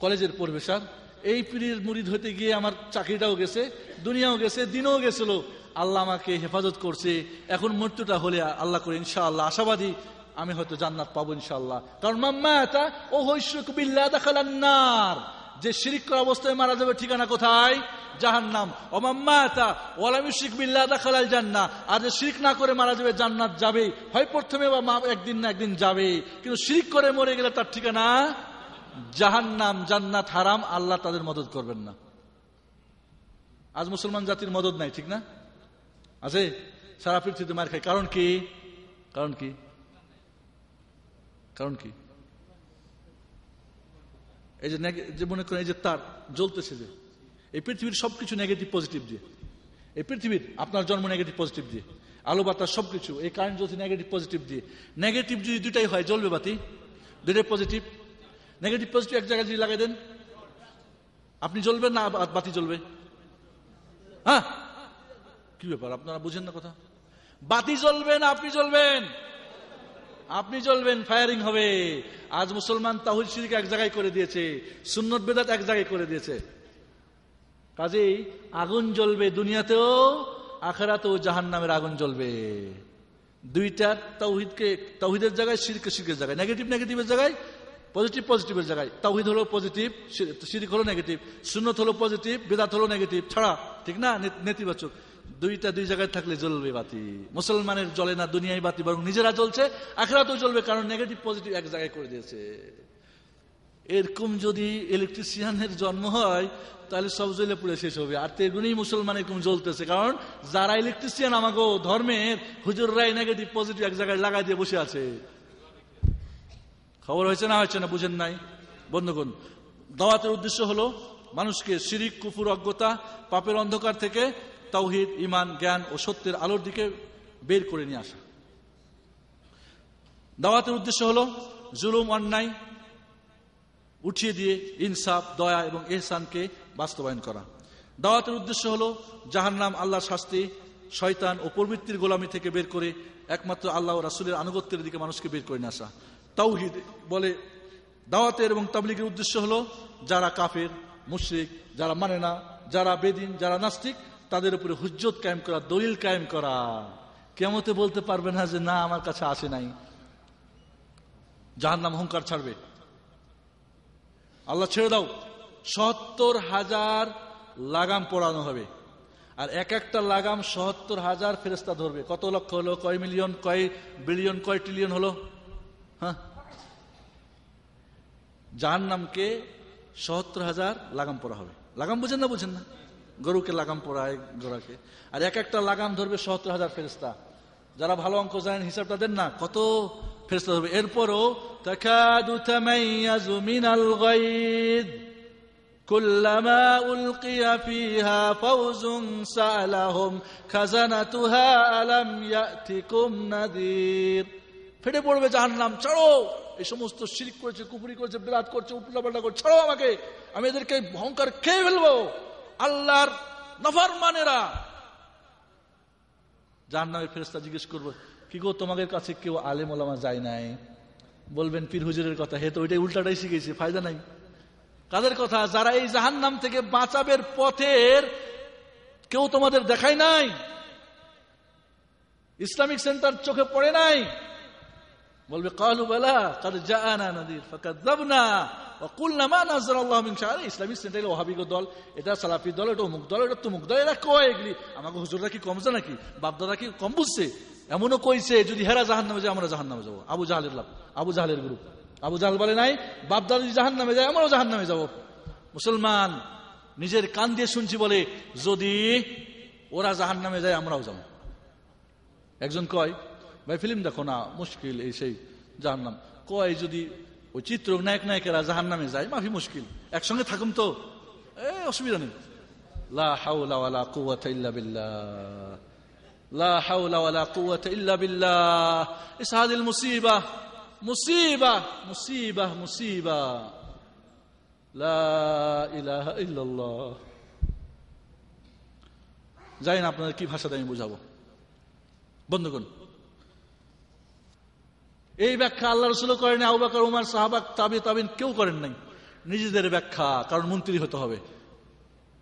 কলেজের পরিবেশার এই পীরের মুরিদ হতে গিয়ে আমার চাকরিটাও গেছে, দুনিয়াও গেছে, দিনও গেছিল। আল্লাহ আমাকে হেফাজত করছে। এখন মৃত্যুটা হলে আল্লাহ করে ইনশাআল্লাহ। আশাবাদী আমি হয়তো জান্নাত পাবো ইনশাআল্লাহ। কারণ মাম্মা এটা ও হৈশুক বিল্লাহ দেখালান্নার যে শিরিক অবস্থায় মারা যাবে ঠিকানা কোথায়? জাহান্নাম। ও মাম্মা এটা ওলামি শিখ বিল্লাহ দেখালাল জান্না আর যে শিরিক না করে মারা যাবে জান্নাত যাবে হয় প্রথমে বা মা একদিন না একদিন যাবে কিন্তু শিরিক করে মরে গেলে তার ঠিকানা জাহান্নাম, জান্নাত হারাম, আল্লাহ তাদের মদত করবেন না। আজ মুসলমান জাতির মদত নাই, ঠিক না? আছে? সারা পৃথিবীতে মার খায়। কারণ কি? কারণ কি? কারণ কি? এই যে যে মনে করেন, এই যে তার জ্বলতেছে যে, এই পৃথিবীর সবকিছু নেগেটিভ পজিটিভ দিয়ে। এই পৃথিবীর আপনার জন্ম নেগেটিভ পজিটিভ দিয়ে। আলো, বাতাস, সবকিছু, এই কারেন্ট জ্বলছে নেগেটিভ পজিটিভ দিয়ে। নেগেটিভ যদি দুটাই হয়, জ্বলবে বাতি? দুটাই পজিটিভ নেগেটিভ পজিটিভ এক জায়গায় যদি লাগাই দেন, আপনি জ্বলবেন না বাতি জ্বলবে? হ্যাঁ? কি ব্যাপার? আপনারা বুঝেন না কথা? বাতি জ্বলবেন, আপনি জ্বলবেন। আপনি জ্বলবেন ফায়ারিং হবে। আজ মুসলমান তাহুল শিরিক এক জায়গায় করে দিয়েছে, সুন্নত বেদাত এক জায়গায় করে দিয়েছে। কাজেই আগুন জ্বলবে দুনিয়াতেও, আখেরাতেও জাহান নামের আগুন জ্বলবে। দুইটা তাওহিদকে, তাওহিদের জায়গায়, শিরকে শিরকের জায়গায়। নেগেটিভ নেগেটিভের জায়গায় পজিটিভ পজিটিভের জায়গায়। তাওহিদ হলো পজিটিভ শিরিক হলো নেগেটিভ সুন্নত হলো পজিটিভ বেদাত হলো নেগেটিভ ছাড়া ঠিক না? নেতিবাচক। দুইটা দুই জায়গায় থাকলে জ্বলবে বাতি। মুসলমানের জ্বলে না, দুনিয়ায় বাতি, বরং নিজেরা জ্বলছে, আখেরাতেও জ্বলবে, কারণ নেগেটিভ পজিটিভ এক জায়গায় করে দিয়েছে। এরকম যদি ইলেকট্রিশিয়ানের জন্ম হয়, তাহলে সব জ্বলে পুড়ে শেষ হবে। আর তো এগুলোই মুসলমান এরকম জ্বলতেছে, কারণ যারা ইলেকট্রিশিয়ান আমাকে ধর্মের হুজুররাই নেগেটিভ পজিটিভ এক জায়গায় লাগাই দিয়ে বসে আছে। খবর হয়েছে না হয়েছে না বুঝেন নাই? বন্ধুগণ, দাওয়াতের উদ্দেশ্য হলো মানুষকে শিরিক, কুফুর, অজ্ঞতা, পাপের অন্ধকার থেকে তাওহিদ ইমান জ্ঞান ও সত্যের আলোর দিকে বের করে নিয়ে আসা। দাওয়াতের উদ্দেশ্য হলো জুলুম, অন্যায় উঠিয়ে দিয়ে ইনসাফ, দয়া এবং এহসানকে বাস্তবায়ন করা। দাওয়াতের উদ্দেশ্য হলো জাহান্নাম আল্লাহ শাস্তি, শয়তান ও প্রবৃত্তির গোলামি থেকে বের করে একমাত্র আল্লাহ রাসুলের আনুগত্যের দিকে মানুষকে বের করে নিয়ে আসা। তাওহিদ বলে দাওয়াতের এবং তাবলিগের উদ্দেশ্য হলো যারা কাফের, মুশরিক, যারা মানে না, যারা বেদিন, যারা নাস্তিক, তাদের উপরে হুজ্জত কায়েম করা, দলিল কায়েম করা। কেমতে বলতে পারবে না যে না, আমার কাছে আসে নাই। যাহার নাম অহংকার ছাড়বে। আল্লাহ ছেড়ে দাও, সত্তর হাজার লাগাম পড়ানো হবে। আর এক একটা লাগাম সত্তর হাজার ফেরেস্তা ধরবে। কত লক্ষ হলো, কয় মিলিয়ন, কয় বিলিয়ন, কয় ট্রিলিয়ন হলো? হ্যাঁ যার নামকে সত্তর হাজার লাগাম পড়া হবে লাগাম বুঝেন না বুঝেন না গরুকে লাগাম পড়ায় গোড়াকে আর এক একটা লাগাম ধরবে সত্তর হাজার ফেরেস্তা যারা ভালো অঙ্ক জানেন হিসাবটা দেন না কত ফেরেস্তা ধরবে এরপরও তাকাদু তামাইয়াজু মিনাল গায়দ كلما ألقي فيها فوز سألهم خزنتها ألم يأتكم نذير ফেটে পড়বে জাহান্নাম, ছাড়ো। এই সমস্ত শিরিক করেছে কুপুরি করেছে বিরাট করছে উল্টাপাল্টা করছে, ছাড়ো আমাকে। আমি এদেরকে অহংকার খেয়ে ফেলব। আল্লাহর নফার মানেরা জাহান্নামের ফেরেস্তা জিজ্ঞেস করব, কি গো, তোমাদের কাছে কেউ আলেম ওলামা যায় নাই? বলবেন, পীর হুজুরের কথা। হে তো ওইটাই উল্টাটাই শিখেছে, ফায়দা নাই। কাদের কথা? যারা এই জাহান নাম থেকে বাঁচাবের পথের কেউ তোমাদের দেখায় নাই? ইসলামিক সেন্টার চোখে পড়ে নাই? বলবে, কালু বেলা, কাদ জাআনা নাদির ফাকাযাবনা ওয়া কুলনা মা নাযালাল্লাহু মিন শাআ ইসলামিক সেন্টার এটা দল, এটা সালাফি দল, এটা অমুক দল, এটা তুমুক দল, এরা কয় এগুলি? আমাকে হুজুররা কি কম জানে নাকি? বাপদাদা কি কম বুঝছে? এমনও কইছে, যদি হেরা জাহান্নামে যায়, আমরা জাহান্নামে যাব। আবু জাহালের লাভ, আবু জাহালের গ্রুপ। আবু জাহাল বলে নাই, বাপদাদা যদি জাহান্নামে যায়, আমরাও জাহান্নামে যাব। মুসলমান নিজের কান দিয়ে শুনছি বলে, যদি ওরা জাহান নামে যায়, আমরাও যাব। একজন কয় ভাই, ফিল্ম দেখো না, মুশকিল এই সেই জাহান্নাম। কয় যদি ওই চিত্র নায়ক নায়িকেরা জাহান নামে যায়, মাফি মুশকিল। একসঙ্গে থাকুন তো। এ, অসুবিধা নেই। মুসিবা। জানি না, আপনাদের কি ভাষাতে আমি বুঝাবো? বন্ধুগণ এই ব্যাখ্যা আল্লাহ রসুল করেন আবু উমার সাহাবাক তাবি, তাবিন কেউ করেন নাই। নিজেদের ব্যাখ্যা, কারণ মন্ত্রী হতে হবে,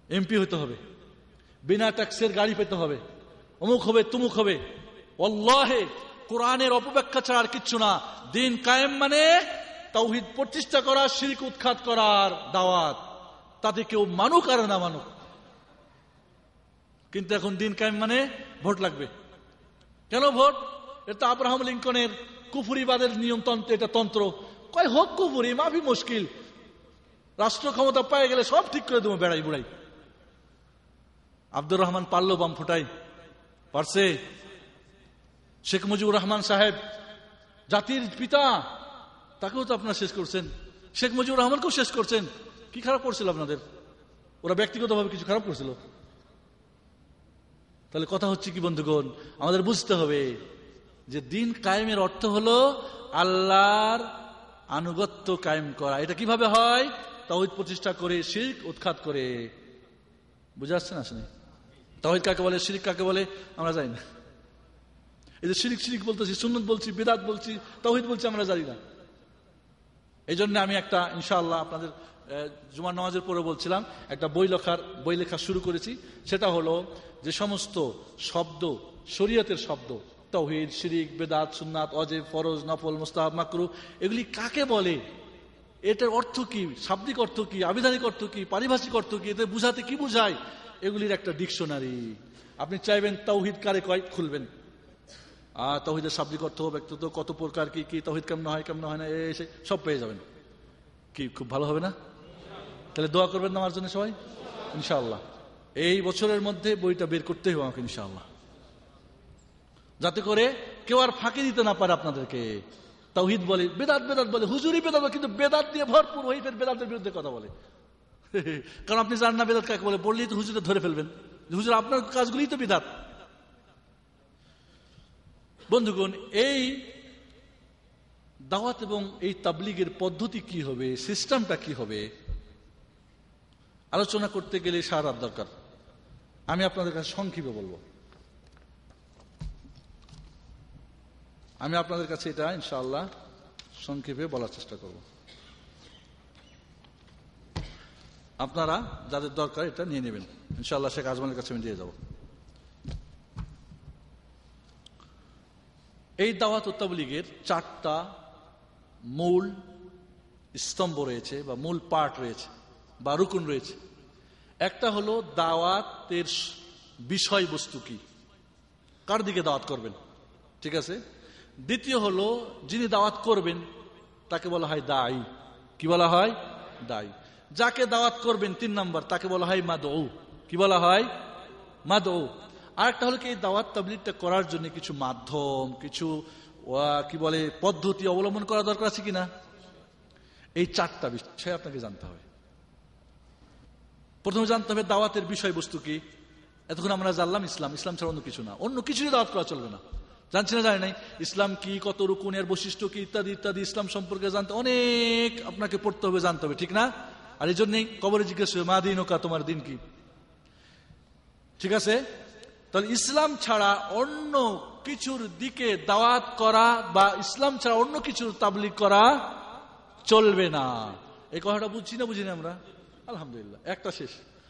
এমপি হতে হবে, বিনা ট্যাক্সের গাড়ি পেতে হবে, অমুক হবে, তুমুক হবে। অল্লাহে কোরআনের অপব্যাখ্যা ছাড়া আর কিচ্ছু না। দিন কায়েম মানে তাওহিদ প্রতিষ্ঠা করা, শিরিক উৎখাত করার দাওয়াত। তাতে কেউ মানুক আর না মানুক। কিন্তু এখন দিন কায়েম মানে ভোট লাগবে। কেন ভোট? এটা আব্রাহাম লিঙ্কনের কুফুরিবাদের নিয়মতন্ত্র, এটা তন্ত্র। কয়, হোক কুফুরি, মাফি মুশকিল। রাষ্ট্র ক্ষমতা পায়ে গেলে সব ঠিক করে দেবো বেড়াই বুড়াই। আব্দুর রহমান পারল বাম ফুটাই। পারছে? শেখ মুজিবুর রহমান সাহেব, জাতির পিতা, তাকেও তো আপনারা শেষ করছেন। শেখ মুজিবুর রহমানকেও শেষ করছেন। কি খারাপ করছিল আপনাদের? ওরা ব্যক্তিগতভাবে কিছু খারাপ করছিল? তাহলে কথা হচ্ছে কি, বন্ধুগণ? আমাদের বুঝতে হবে যে দিন কায়েমের অর্থ হলো আল্লাহর আনুগত্য কায়েম করা। এটা কীভাবে হয়? তাওহিদ প্রতিষ্ঠা করে, শির্ক উৎখাত করে। বুঝে আসছেন আসেনি তাওহিদ কাকে বলে, শিরিক কাকে বলে? আমরা জানি না। এই যে শিরিক শিরিক বলতেছি, সুন্নত বলছি, বেদাত বলছি, তাওহিদ বলছি, আমরা জানি না। এই জন্য আমি একটা, ইনশাআল্লাহ আপনাদের জুমার নামাজের পরে বলছিলাম, একটা বই লেখার, বই লেখা শুরু করেছি। সেটা হলো যে সমস্ত শব্দ, শরীয়তের শব্দ তৌহিদ, শিরিক, বেদাত, সুন্নাত, অজেব, ফরজ, নফল, মুস্তাহাব, মাকরু, এগুলি কাকে বলে? এটার অর্থ কি? শাব্দিক অর্থ কি? আবিধানিক অর্থ কি? পারিভাষিক অর্থ কি? এদের বুঝাতে কি বুঝায়? এগুলির একটা ডিকশনারি। আপনি চাইবেন তৌহিদ কারে কয়? খুলবেন। আর তহিদের শাব্দিক অর্থ ব্যক্তিত্ব কত প্রকার কি কি তহিদ কেমন হয় কেমন হয় না এসে সব পেয়ে যাবেন। কি, খুব ভালো হবে না? তাহলে দোয়া করবেন আমার জন্য সবাই? ইনশাআল্লাহ। এই বছরের মধ্যে বইটা বের করতেই হবে আমাকে, ইনশাআল্লাহ। যাতে করে কেউ আর ফাঁকি দিতে না পারে আপনাদেরকে। তাওহিদ বলে, বেদাত বেদাত বলে, হুজুরি বেদাত কিন্তু বেদাত দিয়ে ভরপুর হয়ে ফের বেদাতের বিরুদ্ধে কথা বলে। কারণ আপনি জানেন না বেদাত কাকে বলে বললেই তো হুজুরে ধরে ফেলবেন। হুজুর, আপনার কাজগুলিই তো বিদাত। বন্ধুগণ, এই দাওয়াত এবং এই তাবলিগের পদ্ধতি কি হবে, সিস্টেমটা কি হবে, আলোচনা করতে গেলে সারার দরকার। আমি আপনাদের কাছে সংক্ষেপে বলব। আমি আপনাদের কাছে এটা, ইনশাআল্লাহ, সংক্ষেপে বলার চেষ্টা করব। আপনারা যাদের দরকার এটা নিয়ে নেবেন। ইনশাআল্লাহ শেখ আজমানের কাছে আমি দিয়ে যাব। এই দাওয়াত ও চারটা মূল স্তম্ভ রয়েছে বা মূল পার্ট রয়েছে বা রুকুন রয়েছে। একটা হলো দাওয়াতের বিষয়বস্তু কি। কার দিকে দাওয়াত করবেন? ঠিক আছে? দ্বিতীয় হলো, যিনি দাওয়াত করবেন, তাকে বলা হয় দায়ী কি বলা হয়? দায়ী যাকে দাওয়াত করবেন, তিন নম্বর, তাকে বলা হয় মাদৌ কি বলা হয়? মাদৌ আর একটা হলো কি, এই দাওয়াত তাবলিগটা করার জন্য কিছু মাধ্যম, কিছু কি বলে, পদ্ধতি অবলম্বন করা দরকার আছে কিনা? এই চারটা বিষয় আপনাকে জানতে হবে। প্রথমে জানতে হবে দাওয়াতের বিষয়বস্তু কি। এতক্ষণ আমরা জানলাম ইসলাম। ইসলাম ছাড়া অন্য কিছু না। অন্য কিছুই দাওয়াত করা চলবে না। জানছি না, জানি নাই। ইসলাম কি, কত রুকুনের বৈশিষ্ট্য কি, ইত্যাদি ইত্যাদি, ইসলাম সম্পর্কে জানতে অনেক আপনাকে পড়তে হবে, জানতে হবে, ঠিক না? আর এই জন্যই কবরে জিজ্ঞেস হবে মা দিন ওকা, তোমার দিন কি? ঠিক আছে? তাহলে ইসলাম ছাড়া অন্য কিছুর দিকে দাওয়াত করা বা ইসলাম ছাড়া অন্য কিছুর তাবলিগ করা চলবে না। এই কথাটা বুঝছি না, বুঝিনি আমরা? আলহামদুলিল্লাহ, একটা শেষ।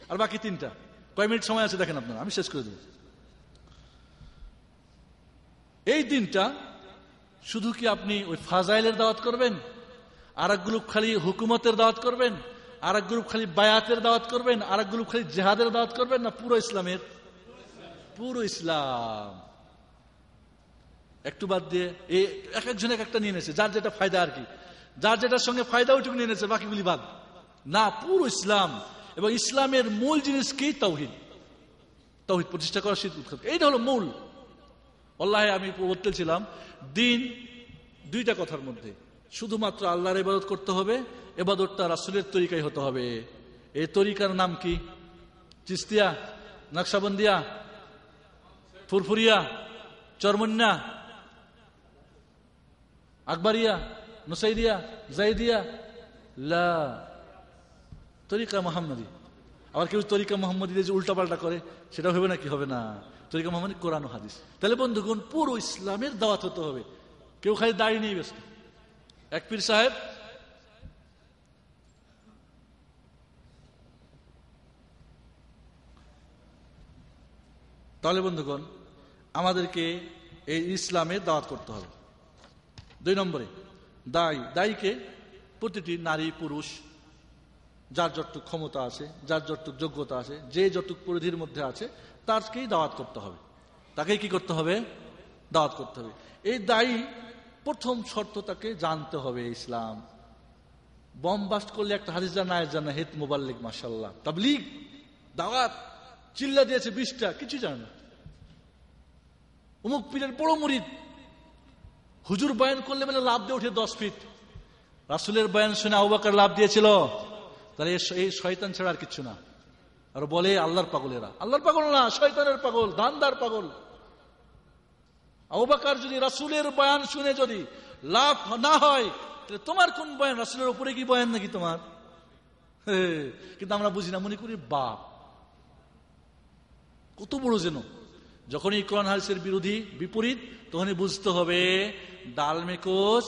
আর বাকি তিনটা। কয় মিনিট সময় আছে দেখেন আপনারা, আমি শেষ করে দেব। এই দিনটা শুধু কি আপনি ওই ফাজাইলের দাওয়াত করবেন? আর এক গ্রুপ খালি হুকুমতের দাওয়াত করবেন? আর এক গ্রুপ খালি বায়াতের দাওয়াত করবেন? আর এক গ্রুপ খালি জেহাদের দাওয়াত করবেন না পুরো ইসলামের? পুরো ইসলাম। একটু বাদ দিয়ে এক একজন এক একটা নিয়ে নিয়েছে। যার যেটা ফায়দা আর কি। যার যেটার সঙ্গে ফায়দা ওইটুকু নিয়ে নিয়েছে, বাকিগুলি বাদ। না, পুরো ইসলাম। এবং ইসলামের মূল জিনিস কি? তৌহিদ। তৌহিদ প্রতিষ্ঠা করা, শীত উৎখাত। এইটা হলো মূল। আল্লাহ আমি বলতেছিলাম দিন দুইটা কথার মধ্যে। শুধুমাত্র আল্লাহর ইবাদত করতে হবে এবাদতটা রাসুলের তরিকায় হতে হবে। এই তরিকার নাম কি? চিস্তিয়া, নকশাবন্দিয়া, ফুরফুরিয়া চরমন্যা আকবরিয়া নুসাইদিয়া জাইদিয়া। লা। তরিকা মোহাম্মদী। আবার কেউ তরিকা মোহাম্মদী যে উল্টাপাল্টা করে, সেটা হবে না কি হবে না? তরিকা মোহাম্মদী কোরআন হাদিস। তাহলে বন্ধুগণ, পুরো ইসলামের দাওয়াত হতে হবে। কেউ খালি দাড়ি নেই ব্যস্ত। এক পীর সাহেব, তাহলে বন্ধুগণ, আমাদেরকে এই ইসলামের দাওয়াত করতে হবে। দুই নম্বরে, দায়ী, দায়ীকে প্রতিটি নারী, পুরুষ যার যতটুক ক্ষমতা আছে, যার যতটুক যোগ্যতা আছে, যে যতটুক পরিধির মধ্যে আছে, তারকেই দাওয়াত করতে হবে। তাকেই কি করতে হবে? দাওয়াত করতে হবে। এই দায়ী প্রথম শর্ত তাকে জানতে হবে ইসলাম। বম বাস্ট করলে একটা হাদিস জানা জানা, হেত মোবাল্লিক মাসাল্লাহ তাবলিগ, দাওয়াত, চিল্লা দিয়েছে বিশটা, কিছু জানে না। অমুক পীরের বড় মুরিদ, হুজুর বয়ান করলে বলে লাভ দিয়ে উঠে দশ ফিট। রাসুলের বয়ান শুনে আউবাকার লাভ দিয়েছিল। তাহলে এই শয়তান ছাড়া আর কিছু না। আর বলে, আল্লাহর পাগলেরা। আল্লাহর পাগল না, শয়তানের পাগল, দানদার পাগল। আউবাকার যদি রাসুলের বয়ান শুনে যদি লাভ না হয়, তাহলে তোমার কোন বয়ান? রাসুলের উপরে কি বয়ান নাকি তোমার? কিন্তু আমরা বুঝি না, মনে করি বাপ। কত বড় যেন। যখনই কোরআন হাদিসের বিরোধী বিপরীত, তখনই বুঝতে হবে, ডাল মে কোচ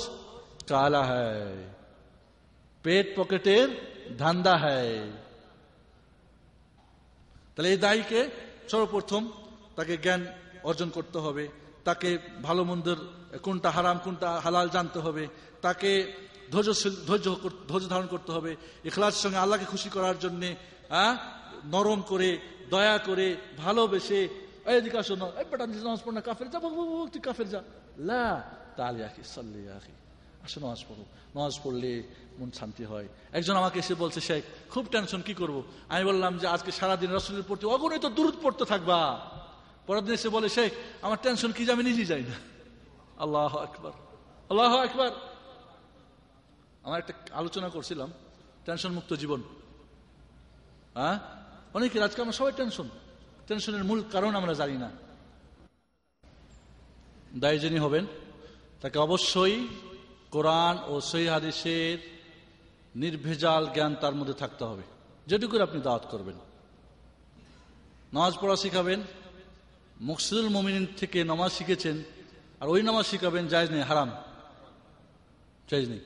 কালা হ্যায়। পেট পকেটের ধান্দা হ্যায় তাহলে এই দায়ীকে সর্বপ্রথম তাকে জ্ঞান অর্জন করতে হবে। তাকে ভালো মন্দের কোনটা হারাম, কোনটা হালাল জানতে হবে। তাকে ধৈর্যশীল ধৈর্য ধৈর্য ধারণ করতে হবে। ইখলাসের সঙ্গে আল্লাহকে খুশি করার জন্যে নরম করে, দয়া করে, ভালোবেসে এদিকে আসো না কাফের, যা কাফের যা। লা, তাহলে আখি, সাল্লি, আখি। আসো নামাজ পড়ো নামাজ পড়লে মন শান্তি হয়। একজন আমাকে এসে বলছে, শেখ, খুব টেনশন কি করব? আমি বললাম যে, আজকে সারাদিন রসুলের প্রতি অগণিত দূরত পড়তে থাকবা। পরের দিন এসে বলে, শেখ, আমার টেনশন কি যে আমি নিজেই যাই না। আল্লাহ একবার আল্লাহ একবার আমার একটা আলোচনা করছিলাম টেনশন মুক্ত জীবন। হ্যাঁ? অনেকের আজকে আমরা সবাই টেনশন টেনশনের মূল কারণ আমরা জানি না। দায়ী যিনি হবেন, তাকে অবশ্যই কোরআন ও সই হাদিসের নির্ভেজাল জ্ঞান তার মধ্যে থাকতে হবে। যেটুকুর আপনি দাওয়াত করবেন। নামাজ পড়া শিখাবেন মুকসিদুল মমিন থেকে নামাজ শিখেছেন, আর ওই নামাজ শিখাবেন, জায়জ নেই, হারাম। জায়জ নেই।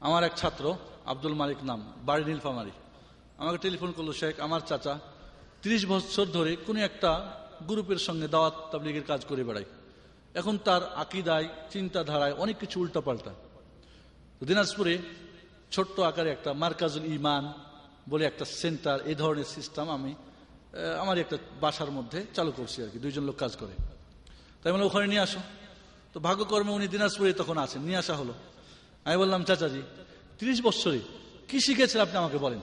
আমার এক ছাত্র, আব্দুল মালিক নাম, বাড়ি নীলফামারি। আমাকে টেলিফোন করল, শেখ, আমার চাচা তিরিশ বছর ধরে কোনো একটা গ্রুপের সঙ্গে দাওয়াত তাবলিগের কাজ করে বেড়ায়। এখন তার আকিদায়, চিন্তাধারায় অনেক কিছু উল্টাপাল্টা। দিনাজপুরে ছোট্ট আকারে একটা মার্কাজুল ইমান বলে একটা সেন্টার এই ধরনের সিস্টেম আমি আমার একটা বাসার মধ্যে চালু করছি আর কি, দুইজন লোক কাজ করে। তাই বলে, ওখানে নিয়ে আসো। তো ভাগ্যকর্মে উনি দিনাজপুরে তখন আছেন, নিয়ে আসা হলো। আমি বললাম, চাচাজি, তিরিশ বছরে কি শিখেছেন আপনি আমাকে বলেন?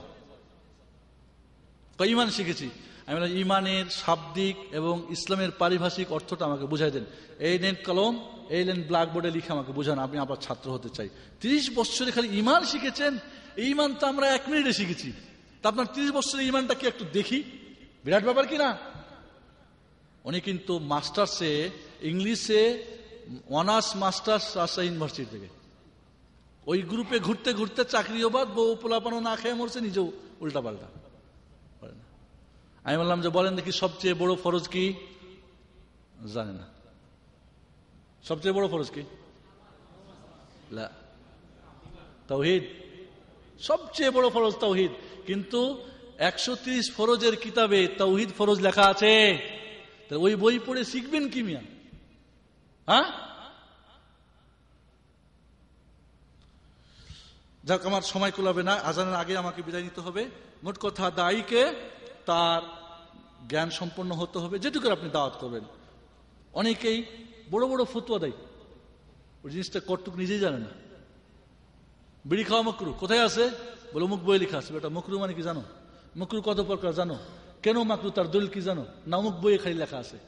ইমান শিখেছি। আমি বললাম, ইমানের শাব্দিক এবং ইসলামের পারিভাষিক অর্থটা আমাকে বুঝাই দেন। এই নেন কলম, এই নেন ব্ল্যাকবোর্ডে লিখে আমাকে বুঝান, আপনি আবার ছাত্র হতে চাই। তিরিশ বছরে খালি ইমান শিখেছেন, এই ইমান তো আমরা এক মিনিটে শিখেছি। তা আপনার তিরিশ বছরের ইমানটা কি একটু দেখি? বিরাট ব্যাপার কি না? উনি কিন্তু মাস্টার্সে, ইংলিশে, অনার্স মাস্টার্স, রাজশাহী ইউনিভার্সিটি থেকে। ওই গ্রুপে ঘুরতে ঘুরতে চাকরিও বাদ, বউ পোলাপানো না খেয়ে মরছে, নিজেও উল্টাপাল্টা। আমি বললাম যে বলেন দেখি সবচেয়ে বড় ফরজ কি? জানে না। সবচেয়ে বড় ফরজ কি? লা। তাওহিদ। সবচেয়ে বড় ফরজ তাওহিদ। কিন্তু একশো ত্রিশ ফরজের কিতাবে তাওহিদ ফরজ লেখা আছে। ওই বই পড়ে শিখবেন কি মিয়া? হ্যাঁ? যাক, আমার সময় কুলাবে না। আজানের আগে আমাকে বিদায় নিতে হবে। মোট কথা দায়ীকে তার জ্ঞান সম্পন্ন হতে হবে, যেটুকু আপনি দাওয়াত করবেন। অনেকেই বড় বড় ফতুয়া দেয়। ওই জিনিসটা কটুক নিজেই জানে না। বিড়ি খাওয়া মকরু, কোথায় আছে? বলে মুখ বই লেখা আছে। বেটা, মকরু মানে কি জানো? মকরু কত প্রকার জানো? কেন মাকরু, তার দলিল কি জানো? না মুখ বইয়ে খালি লেখা আছে।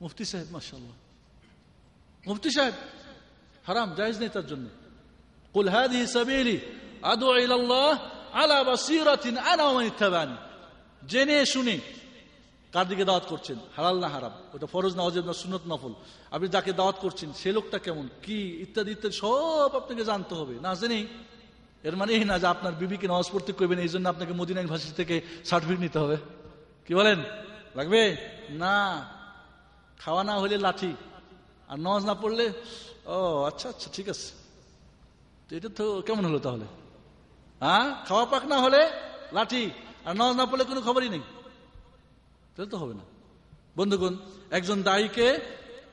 মুফতি সাহেব মাসাল্লাহ মুফতি সাহেব, হারাম, জায়েজ নেই তার জন্য। কুল হাদিহি সাবিলি আদু ইলাল্লাহ আলা বাসীরাতিন আনা মান ইত্তাবানি। জেনে শুনে কার দিকে দাওয়াত করছেন? হালাল না হারাম? ওটা ফরজ না, অজেব না সুনত নফল। আপনি যাকে দাওয়াত করছেন, সে লোকটা কেমন? কি ইত্যাদি ইত্যাদি সব আপনাকে জানতে হবে। না জেনেই এর মানে এই না যে আপনার বিবিকে নামাজ পড়তে করবেন এই জন্য আপনাকে মদিনা ইউনিভার্সিটি থেকে সার্টিফিকেট নিতে হবে। কি বলেন? লাগবে? না। খাওয়া না হলে লাঠি। আর নামাজ না পড়লে, ও আচ্ছা আচ্ছা ঠিক আছে। এটা তো কেমন হলো তাহলে? হ্যাঁ? খাওয়া পাক না হলে লাঠি। আর নামাজ না পড়লে কোনো খবরই নেই। তাহলে তো হবে না। বন্ধুগণ, একজন দায়ীকে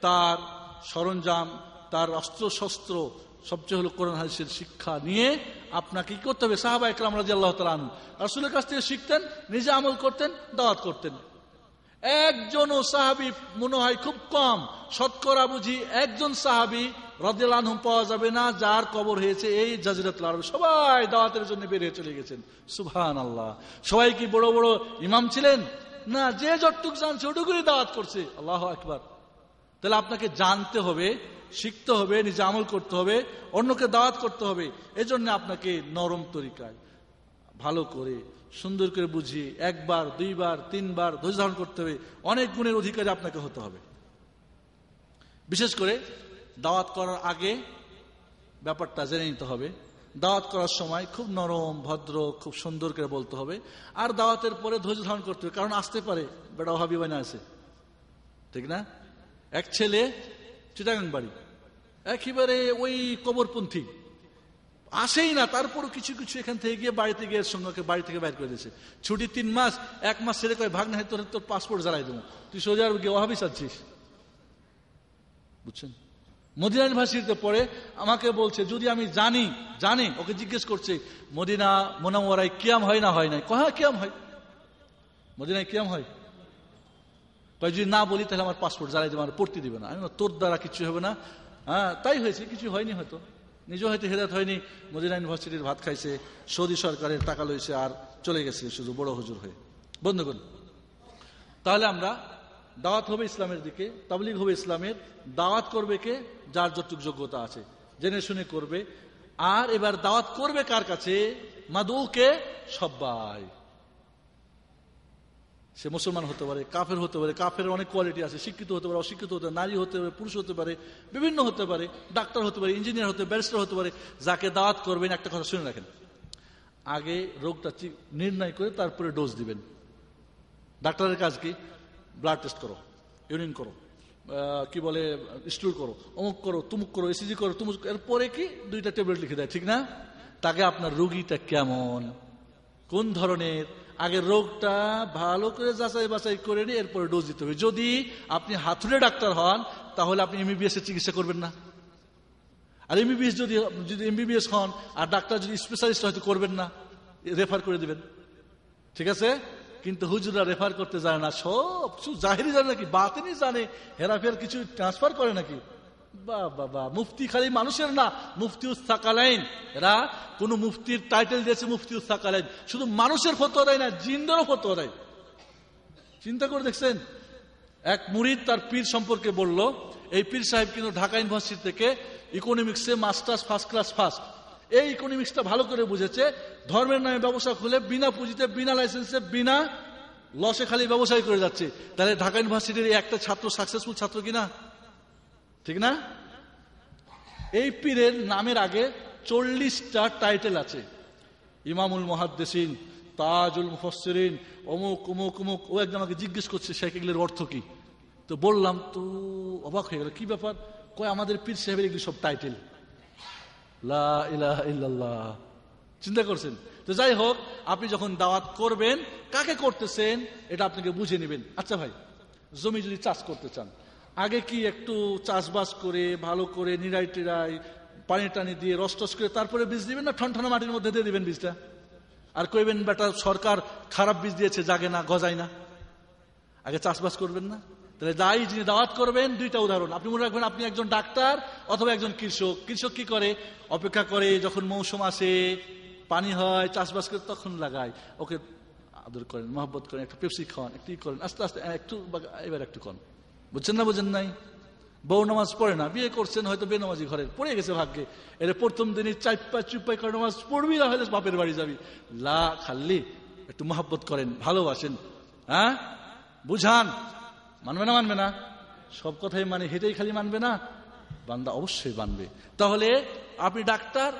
তার সরঞ্জাম, তার অস্ত্রশস্ত্র, সবচেয়ে হলো কোরআন, হাদিসের শিক্ষা নিয়ে আপনাকে কি করতে হবে? সাহাবা একরাম রাজি আল্লাহ তালা আনু রাসুলের কাছ থেকে শিখতেন, নিজে আমল করতেন, দাওয়াত করতেন। একজনও সাহাবি মনে হয় খুব কম। শতকরা বুঝি একজন সাহাবি রদিয়াল আনহুম পাওয়া যাবে না, যার কবর হয়েছে এই জাজিরাতুল আরব। সবাই দাওয়াতের জন্য বেরিয়ে চলে গেছেন। সুবহান আল্লাহ সবাই কি বড় বড় ইমাম ছিলেন? না, যে যতটুক জানছে ওটুকুই দাওয়াত করছে। আল্লাহ একবার তাহলে আপনাকে জানতে হবে, শিখতে হবে, নিজে আমল করতে হবে, অন্যকে দাওয়াত করতে হবে। এজন্য আপনাকে নরম তরিকায় ভালো করে সুন্দর করে বুঝিয়ে একবার, দুইবার, তিনবার ধৈর্য ধারণ করতে হবে। অনেক গুণের অধিকারী আপনাকে হতে হবে। বিশেষ করে দাওয়াত করার আগে ব্যাপারটা জেনে নিতে হবে। দাওয়াত করার সময় খুব নরম, ভদ্র, খুব সুন্দর করে বলতে হবে। আর দাওয়াতের পরে ধৈর্য ধারণ করতে হবে, কারণ আসতে পারে। বেটা অভাবী বানা আছে। ঠিক না? এক ছেলে, চিটাগাং বাড়ি। একেবারে ওই কবরপন্থী। আসেই না, তারপরও কিছু কিছু এখান থেকে গিয়ে বাড়িতে গিয়ে সঙ্গে বাড়ি থেকে বাইর করে দিয়েছে। ছুটি তিন মাস, এক মাস ছেড়ে কয়, ভাগ না তোর তোর পাসপোর্ট জ্বালাই দেবো। তুই সোজা গিয়ে অভাবই চাচ্ছিস বুঝছেন? মদিনা ইউনিভার্সিটিতে পড়ে আমাকে বলছে, যদি আমি জানি জানি, ওকে জিজ্ঞেস করছে, মদিনা মোনামোয়ারায় কিয়াম হয় না হয় নাই? কহা কিয়াম হয়। মদিনায় কিয়াম হয়? কয়, যদি না বলি তাহলে আমার পাসপোর্ট জ্বালাই দেবো, আমার পড়তে দিবে না। আমি তোর দ্বারা কিছু হবে না। হ্যাঁ তাই হয়েছে, কিছু হয়নি হয়তো। নিজে হয়তো হেদায়ত হয়নি। মদিনা ইউনিভার্সিটির ভাত খাইছে, সৌদি সরকারের টাকা লইছে আর চলে গেছে শুধু বড় হুজুর হয়ে। বন্ধুগণ, তাহলে আমরা দাওয়াত হবে ইসলামের দিকে, তাবলিগ হবে ইসলামের, দাওয়াত করবে কে? যার যতটুক যোগ্যতা আছে। জেনে শুনে করবে। আর এবার দাওয়াত করবে কার কাছে? মাদুকে সবাই সে মুসলমান হতে পারে কাফের হতে পারে কাফের অনেক কোয়ালিটি আছে শিক্ষিত হতে পারে অশিক্ষিত হতে পারে নারী হতে পারে পুরুষ হতে পারে বিভিন্ন হতে পারে ডাক্তার হতে পারে ইঞ্জিনিয়ার হতে ব্যারিস্টার হতে পারে যাকে দাওয়াত করবেন একটা কথা শুনে রাখেন আগে রোগটা নির্ণয় করে তারপরে ডোজ দিবেন ডাক্তারের কাজ কি ব্লাড টেস্ট করো ইউরিন করো কি বলে স্টুল করো অমুক করো তুমুক করো এসিজি করো তুমুক এরপরে কি দুইটা ট্যাবলেট লিখে দেয় ঠিক না তাকে আপনার রুগীটা কেমন কোন ধরনের আগে রোগটা ভালো করে যাচাই বাছাই করে নিয়ে এরপরে ডোজ দিতে হবে। যদি আপনি হাতুড়ে ডাক্তার হন, তাহলে আপনি এমবিবিএস এর চিকিৎসা করবেন না। আর এমবিবিএস যদি যদি এমবিবিএস হন, আর ডাক্তার যদি স্পেশালিস্ট হয়তো করবেন না। রেফার করে দিবেন। ঠিক আছে? কিন্তু হুজুরা রেফার করতে জানে না। সব শুধু জাহিরি জানে নাকি? বাতিনি জানে। হেরাফের কিছু ট্রান্সফার করে নাকি? বা বাবা, মুফতি খালি মানুষের না, মুফতি উস্তাকালাইন এরা কোন মুফতির টাইটেল দিয়েছে মুফতি উস্তাকালাইন শুধু মানুষের দেয় না, জিন্দেরও দেয়। চিন্তা করে দেখছেন? এক মুরিদ তার পীর সম্পর্কে বলল, এই পীর সাহেব কিন্তু ঢাকা ইউনিভার্সিটি থেকে ইকোনমিক্সে মাস্টার্স ফার্স্ট ক্লাস ফার্স্ট এই ইকোনমিক্সটা ভালো করে বুঝেছে, ধর্মের নামে ব্যবসা খুলে বিনা পুঁজিতে, বিনা লাইসেন্সে বিনা লসে খালি ব্যবসায় করে যাচ্ছে। তাহলে ঢাকা ইউনিভার্সিটির একটা ছাত্র সাকসেসফুল ছাত্র কিনা ঠিক না? এই পীরের নামের আগে চল্লিশটা টাইটেল আছে। ইমামুল মহাদ্দেসিন, তাজুল মুফসরিন অমুক অমুক অমুক। ও একদম আমাকে জিজ্ঞেস করছে, শেখ এগুলোর অর্থ কি? তো বললাম, তো অবাক হয়ে গেল, কি ব্যাপার? কয়, আমাদের পীর সাহেবের এগুলি সব টাইটেল লা ইলাহা ইল্লাল্লাহ। চিন্তা করছেন? তো যাই হোক, আপনি যখন দাওয়াত করবেন, কাকে করতেছেন, এটা আপনাকে বুঝে নেবেন। আচ্ছা ভাই, জমি যদি চাষ করতে চান আগে কি একটু চাষবাস করে, ভালো করে নিরাই টিরাই পানি টানি দিয়ে রস টস করে তারপরে বীজ দিবেন না ঠনঠনা মাটির মধ্যে দিয়ে দিবেন বীজটা? আর কইবেন, বেটা, সরকার খারাপ বীজ দিয়েছে, জাগে না, গজায় না। আগে চাষবাস করবেন না? তাহলে দায়ী যিনি দাওয়াত করবেন, দুইটা উদাহরণ। আপনি মনে রাখবেন, আপনি একজন ডাক্তার অথবা একজন কৃষক। কৃষক কি করে? অপেক্ষা করে যখন মৌসুম আসে, পানি হয়, চাষবাস করে তখন লাগায়। ওকে আদর করেন, মহব্বত করেন, একটু পেপসি খাওয়ান, একটু করেন, আস্তে আস্তে, একটু এবার একটু কন। বুঝছেন না বুঝেন নাই? বউ নামাজ পড়ে না, বিয়ে করছেন, হয়তো বেনামাজি ঘরে, পড়ে গেছে ভাগ্যে। এর প্রথম দিনই চাইপা চুপাই করে নামাজ পড়বি, না হলে বাপের বাড়ি যাবি। লা খাল্লি, একটু মহাব্বত করেন, ভালোবাসেন হ্যাঁ? বুঝান। মানবে না মানবে না? সব কথাই মানে হেঁটেই খালি মানবে না? বান্দা অবশ্যই মানবে। তাহলে আপনি ডাক্তার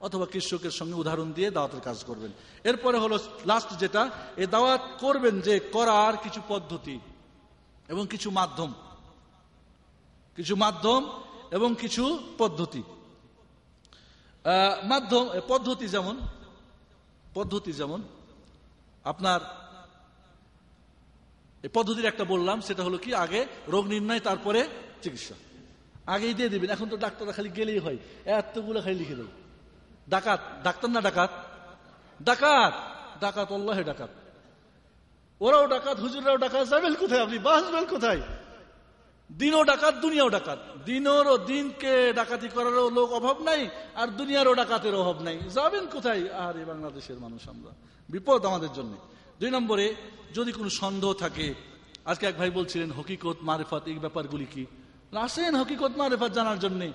অথবা কৃষকের সঙ্গে উদাহরণ দিয়ে দাওয়াতের কাজ করবেন। এরপরে হলো লাস্ট যেটা, এ দাওয়াত করবেন যে করার কিছু পদ্ধতি। এবং কিছু মাধ্যম। কিছু মাধ্যম এবং কিছু পদ্ধতি। মাধ্যম পদ্ধতি যেমন পদ্ধতি যেমন, আপনার এই পদ্ধতির একটা বললাম, সেটা হলো কি, আগে রোগ নির্ণয়, তারপরে চিকিৎসা। আগেই দিয়ে দিবেন, এখন তো ডাক্তাররা খালি গেলেই হয়, এতগুলো খালি লিখে দেয়। ডাকাত, ডাক্তার না ডাকাত? ডাকাত! ডাকাত অল্লাহে ডাকাত। ওরাও ডাকাত, হুজুররাও ডাকাত যাবেন কোথায়? আপনি বাসবেন কোথায়? দিনও ডাকাত, দুনিয়াও ডাকাত। দিনেরও দিনকে ডাকাতি করারও লোক অভাব নাই, আর দুনিয়ারও ডাকাতের অভাব নাই। যাবেন কোথায়? আর এই বাংলাদেশের মানুষ আমরা। বিপদ আমাদের জন্য। দুই নম্বরে, যদি কোনো সন্দেহ থাকে, আজকে এক ভাই বলছিলেন, হকিকত, মারেফাত, এই ব্যাপারগুলি কি? আসেন হকিকত, মারেফাত জানার জন্য।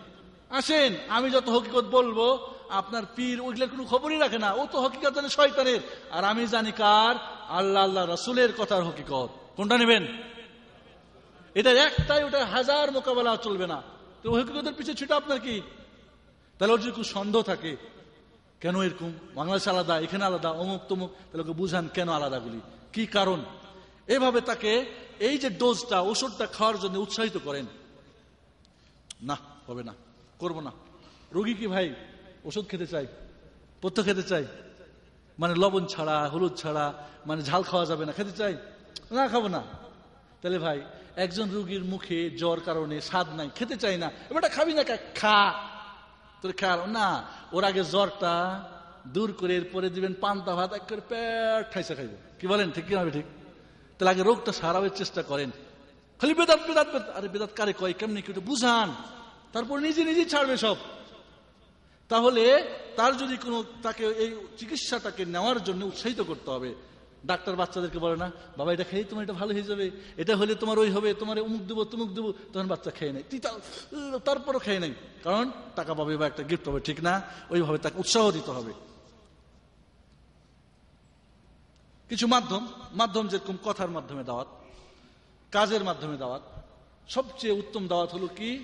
আসেন, আমি যত হকিকত বলব, আপনার পীর ওইগুলোর কোনো খবরই রাখে না। ও তো হকিকত জানে, শয়তানের। আর আমি জানি কার? আল্লাহ আল্লাহ রসুলের কথার হকিকত। কোনটা নেবেন? এটা একটাই ওটা হাজার মোকাবেলা চলবে না। তো হকিকতের পিছিয়ে ছুটে আপনার কি? তাহলে ওর যদি কোনো সন্দেহ থাকে, কেন এরকম? বাংলাদেশ আলাদা, এখানে আলাদা, অমুক তমুক, তাহলে ওকে বুঝান কেন আলাদাগুলি? কি কারণ? এভাবে তাকে এই যে ডোজটা, ওষুধটা খাওয়ার জন্য উৎসাহিত করেন। না, হবে না, করব না। রোগী কি ভাই? ওষুধ খেতে চাই পথ্য খেতে চাই মানে লবণ ছাড়া, হলুদ ছাড়া মানে ঝাল খাওয়া যাবে না, খেতে চাই? না, খাব না। তাহলে ভাই, একজন রুগীর মুখে জ্বর কারণে স্বাদ নাই, খেতে চাই না। এবারটা খাবি না খা। তোর খা না। ওর আগে জ্বরটা দূর করে এরপরে দিবেন পান্তা ভাত, এক করে পেট ঠাইসা খাইব। কি বলেন? ঠিক কি হবে ঠিক? তাহলে আগে রোগটা সারাবের চেষ্টা করেন। খালি বেদাত বেদাত আরে বেদাত কারে কয়? কেমনি কেউ বুঝান। তারপর নিজে নিজেই ছাড়বে সব। তাহলে তার যদি কোনো তাকে এই চিকিৎসাটাকে নেওয়ার জন্য উৎসাহিত করতে হবে, ডাক্তার বাচ্চাদেরকে বলে না, বাবা, এটা খেয়ে তোমার এটা ভালো হয়ে যাবে, এটা হলে তোমার ওই হবে, তোমার অমুক দেবো, তুমুক দেবো, তখন বাচ্চা খেয়ে তা- তারপরও খেয়ে নেই কারণ টাকা পাবে বা একটা গিফট পাবে, ঠিক না? ওইভাবে তাকে উৎসাহ দিতে হবে। কিছু মাধ্যম মাধ্যম যেরকম কথার মাধ্যমে দাওয়াত, কাজের মাধ্যমে দাওয়াত, সবচেয়ে উত্তম দাওয়াত হলো কি?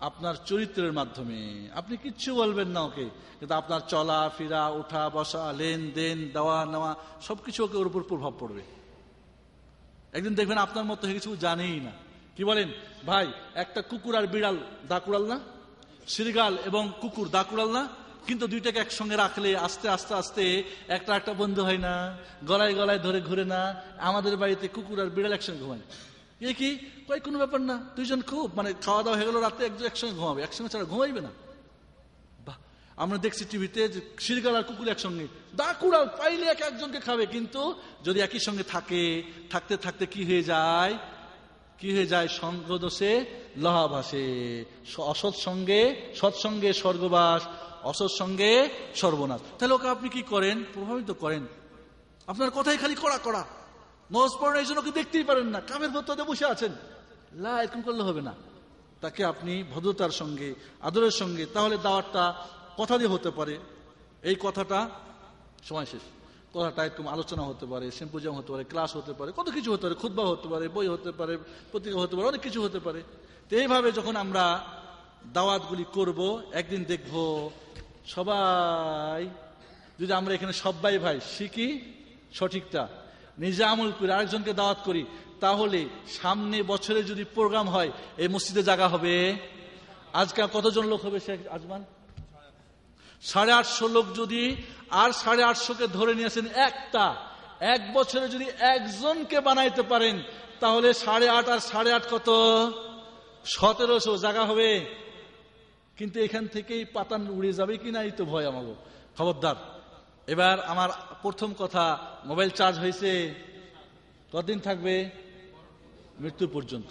আপনার চরিত্রের মাধ্যমে। আপনি কিচ্ছু বলবেন না ওকে। কিন্তু আপনার চলা, ফিরা ওঠা বসা লেনদেন দেওয়া, নেওয়া, সবকিছু ওকে ওর উপর প্রভাব পড়বে। একদিন দেখবেন আপনার মতো কিছু জানেই না। কি বলেন? ভাই, একটা কুকুর আর বিড়াল দাকুড়াল না? শ্রীগাল এবং কুকুর দাকুড়াল না? কিন্তু দুইটাকে একসঙ্গে রাখলে আস্তে আস্তে আস্তে একটা একটা বন্ধু হয় না। গলায় গলায় ধরে ঘুরে না। আমাদের বাড়িতে কুকুর আর বিড়াল একসঙ্গে ঘুমায়। এ কি? কয়, কোনো ব্যাপার না, দুইজন খুব মানে খাওয়া দাওয়া হয়ে গেল রাতে, একজন একসঙ্গে ঘুমাবে, একসঙ্গে ছাড়া ঘুমাইবে না। আমরা দেখছি টিভিতে যে শিরগাল আর কুকুর একসঙ্গে দা কুড়াল পাইলে এক একজনকে খাবে, কিন্তু যদি একই সঙ্গে থাকে, থাকতে থাকতে কি হয়ে যায়? কি হয়ে যায়? সঙ্গ দোষে লহা ভাসে স- অসৎ সঙ্গে সৎসঙ্গে স্বর্গবাস, অসৎ সঙ্গে সর্বনাশ। তাহলে ওকে আপনি কি করেন? প্রভাবিত করেন। আপনার কথাই খালি কড়া কড়া। নজ পড়েন এই জন্য দেখতেই পারেন না, কামের ভত্তাতে বসে আছেন। লা এরকম করলে হবে না। তাকে আপনি ভদ্রতার সঙ্গে, আদরের সঙ্গে, তাহলে দাওয়াতটা কথা দিয়ে হতে পারে। এই কথাটা, সময় শেষ। কথাটা এরকম আলোচনা হতে পারে সিম্পোজিয়াম হতে পারে ক্লাস হতে পারে, কত কিছু হতে পারে খুদ্া হতে পারে, বই হতে পারে, পত্রিকা হতে পারে, অনেক কিছু হতে পারে। তো এইভাবে যখন আমরা দাওয়াতগুলি করব, একদিন দেখব সবাই, যদি আমরা এখানে সবাই ভাই, শিখি সঠিকটা নিজে আমল করি আরেকজনকে দাওয়াত করি, তাহলে সামনে বছরে যদি প্রোগ্রাম হয়, এই মসজিদে জায়গা হবে। আজকে কতজন লোক হবে শেখ আজমান? সাড়ে আটশো লোক যদি, আর সাড়ে আটশোকে ধরে নিয়েছেন একটা। এক বছরে যদি একজনকে বানাইতে পারেন, তাহলে সাড়ে আট আর সাড়ে আট কত? সতেরোশো জায়গা হবে। কিন্তু এখান থেকেই পাতান উড়ে যাবে কিনা, এই তো ভয় আমাকে খবরদার। এবার আমার প্রথম কথা, মোবাইল চার্জ হয়েছে কতদিন থাকবে? মৃত্যু পর্যন্ত।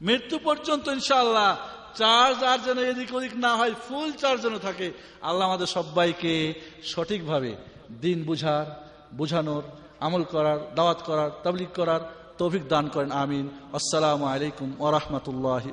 মৃত্যু পর্যন্ত ইনশাআল্লাহ চার্জ আর যেন এদিক ওদিক না হয়, ফুল চার্জ যেন থাকে, আল্লাহ আমাদের সবাইকে সঠিকভাবে দিন বুঝার, বুঝানোর, আমল করার, দাওয়াত করার তাবলিক করার তৌফিক দান করেন, আমিন। আসসালামু আলাইকুম ওরহমতুল্লাহ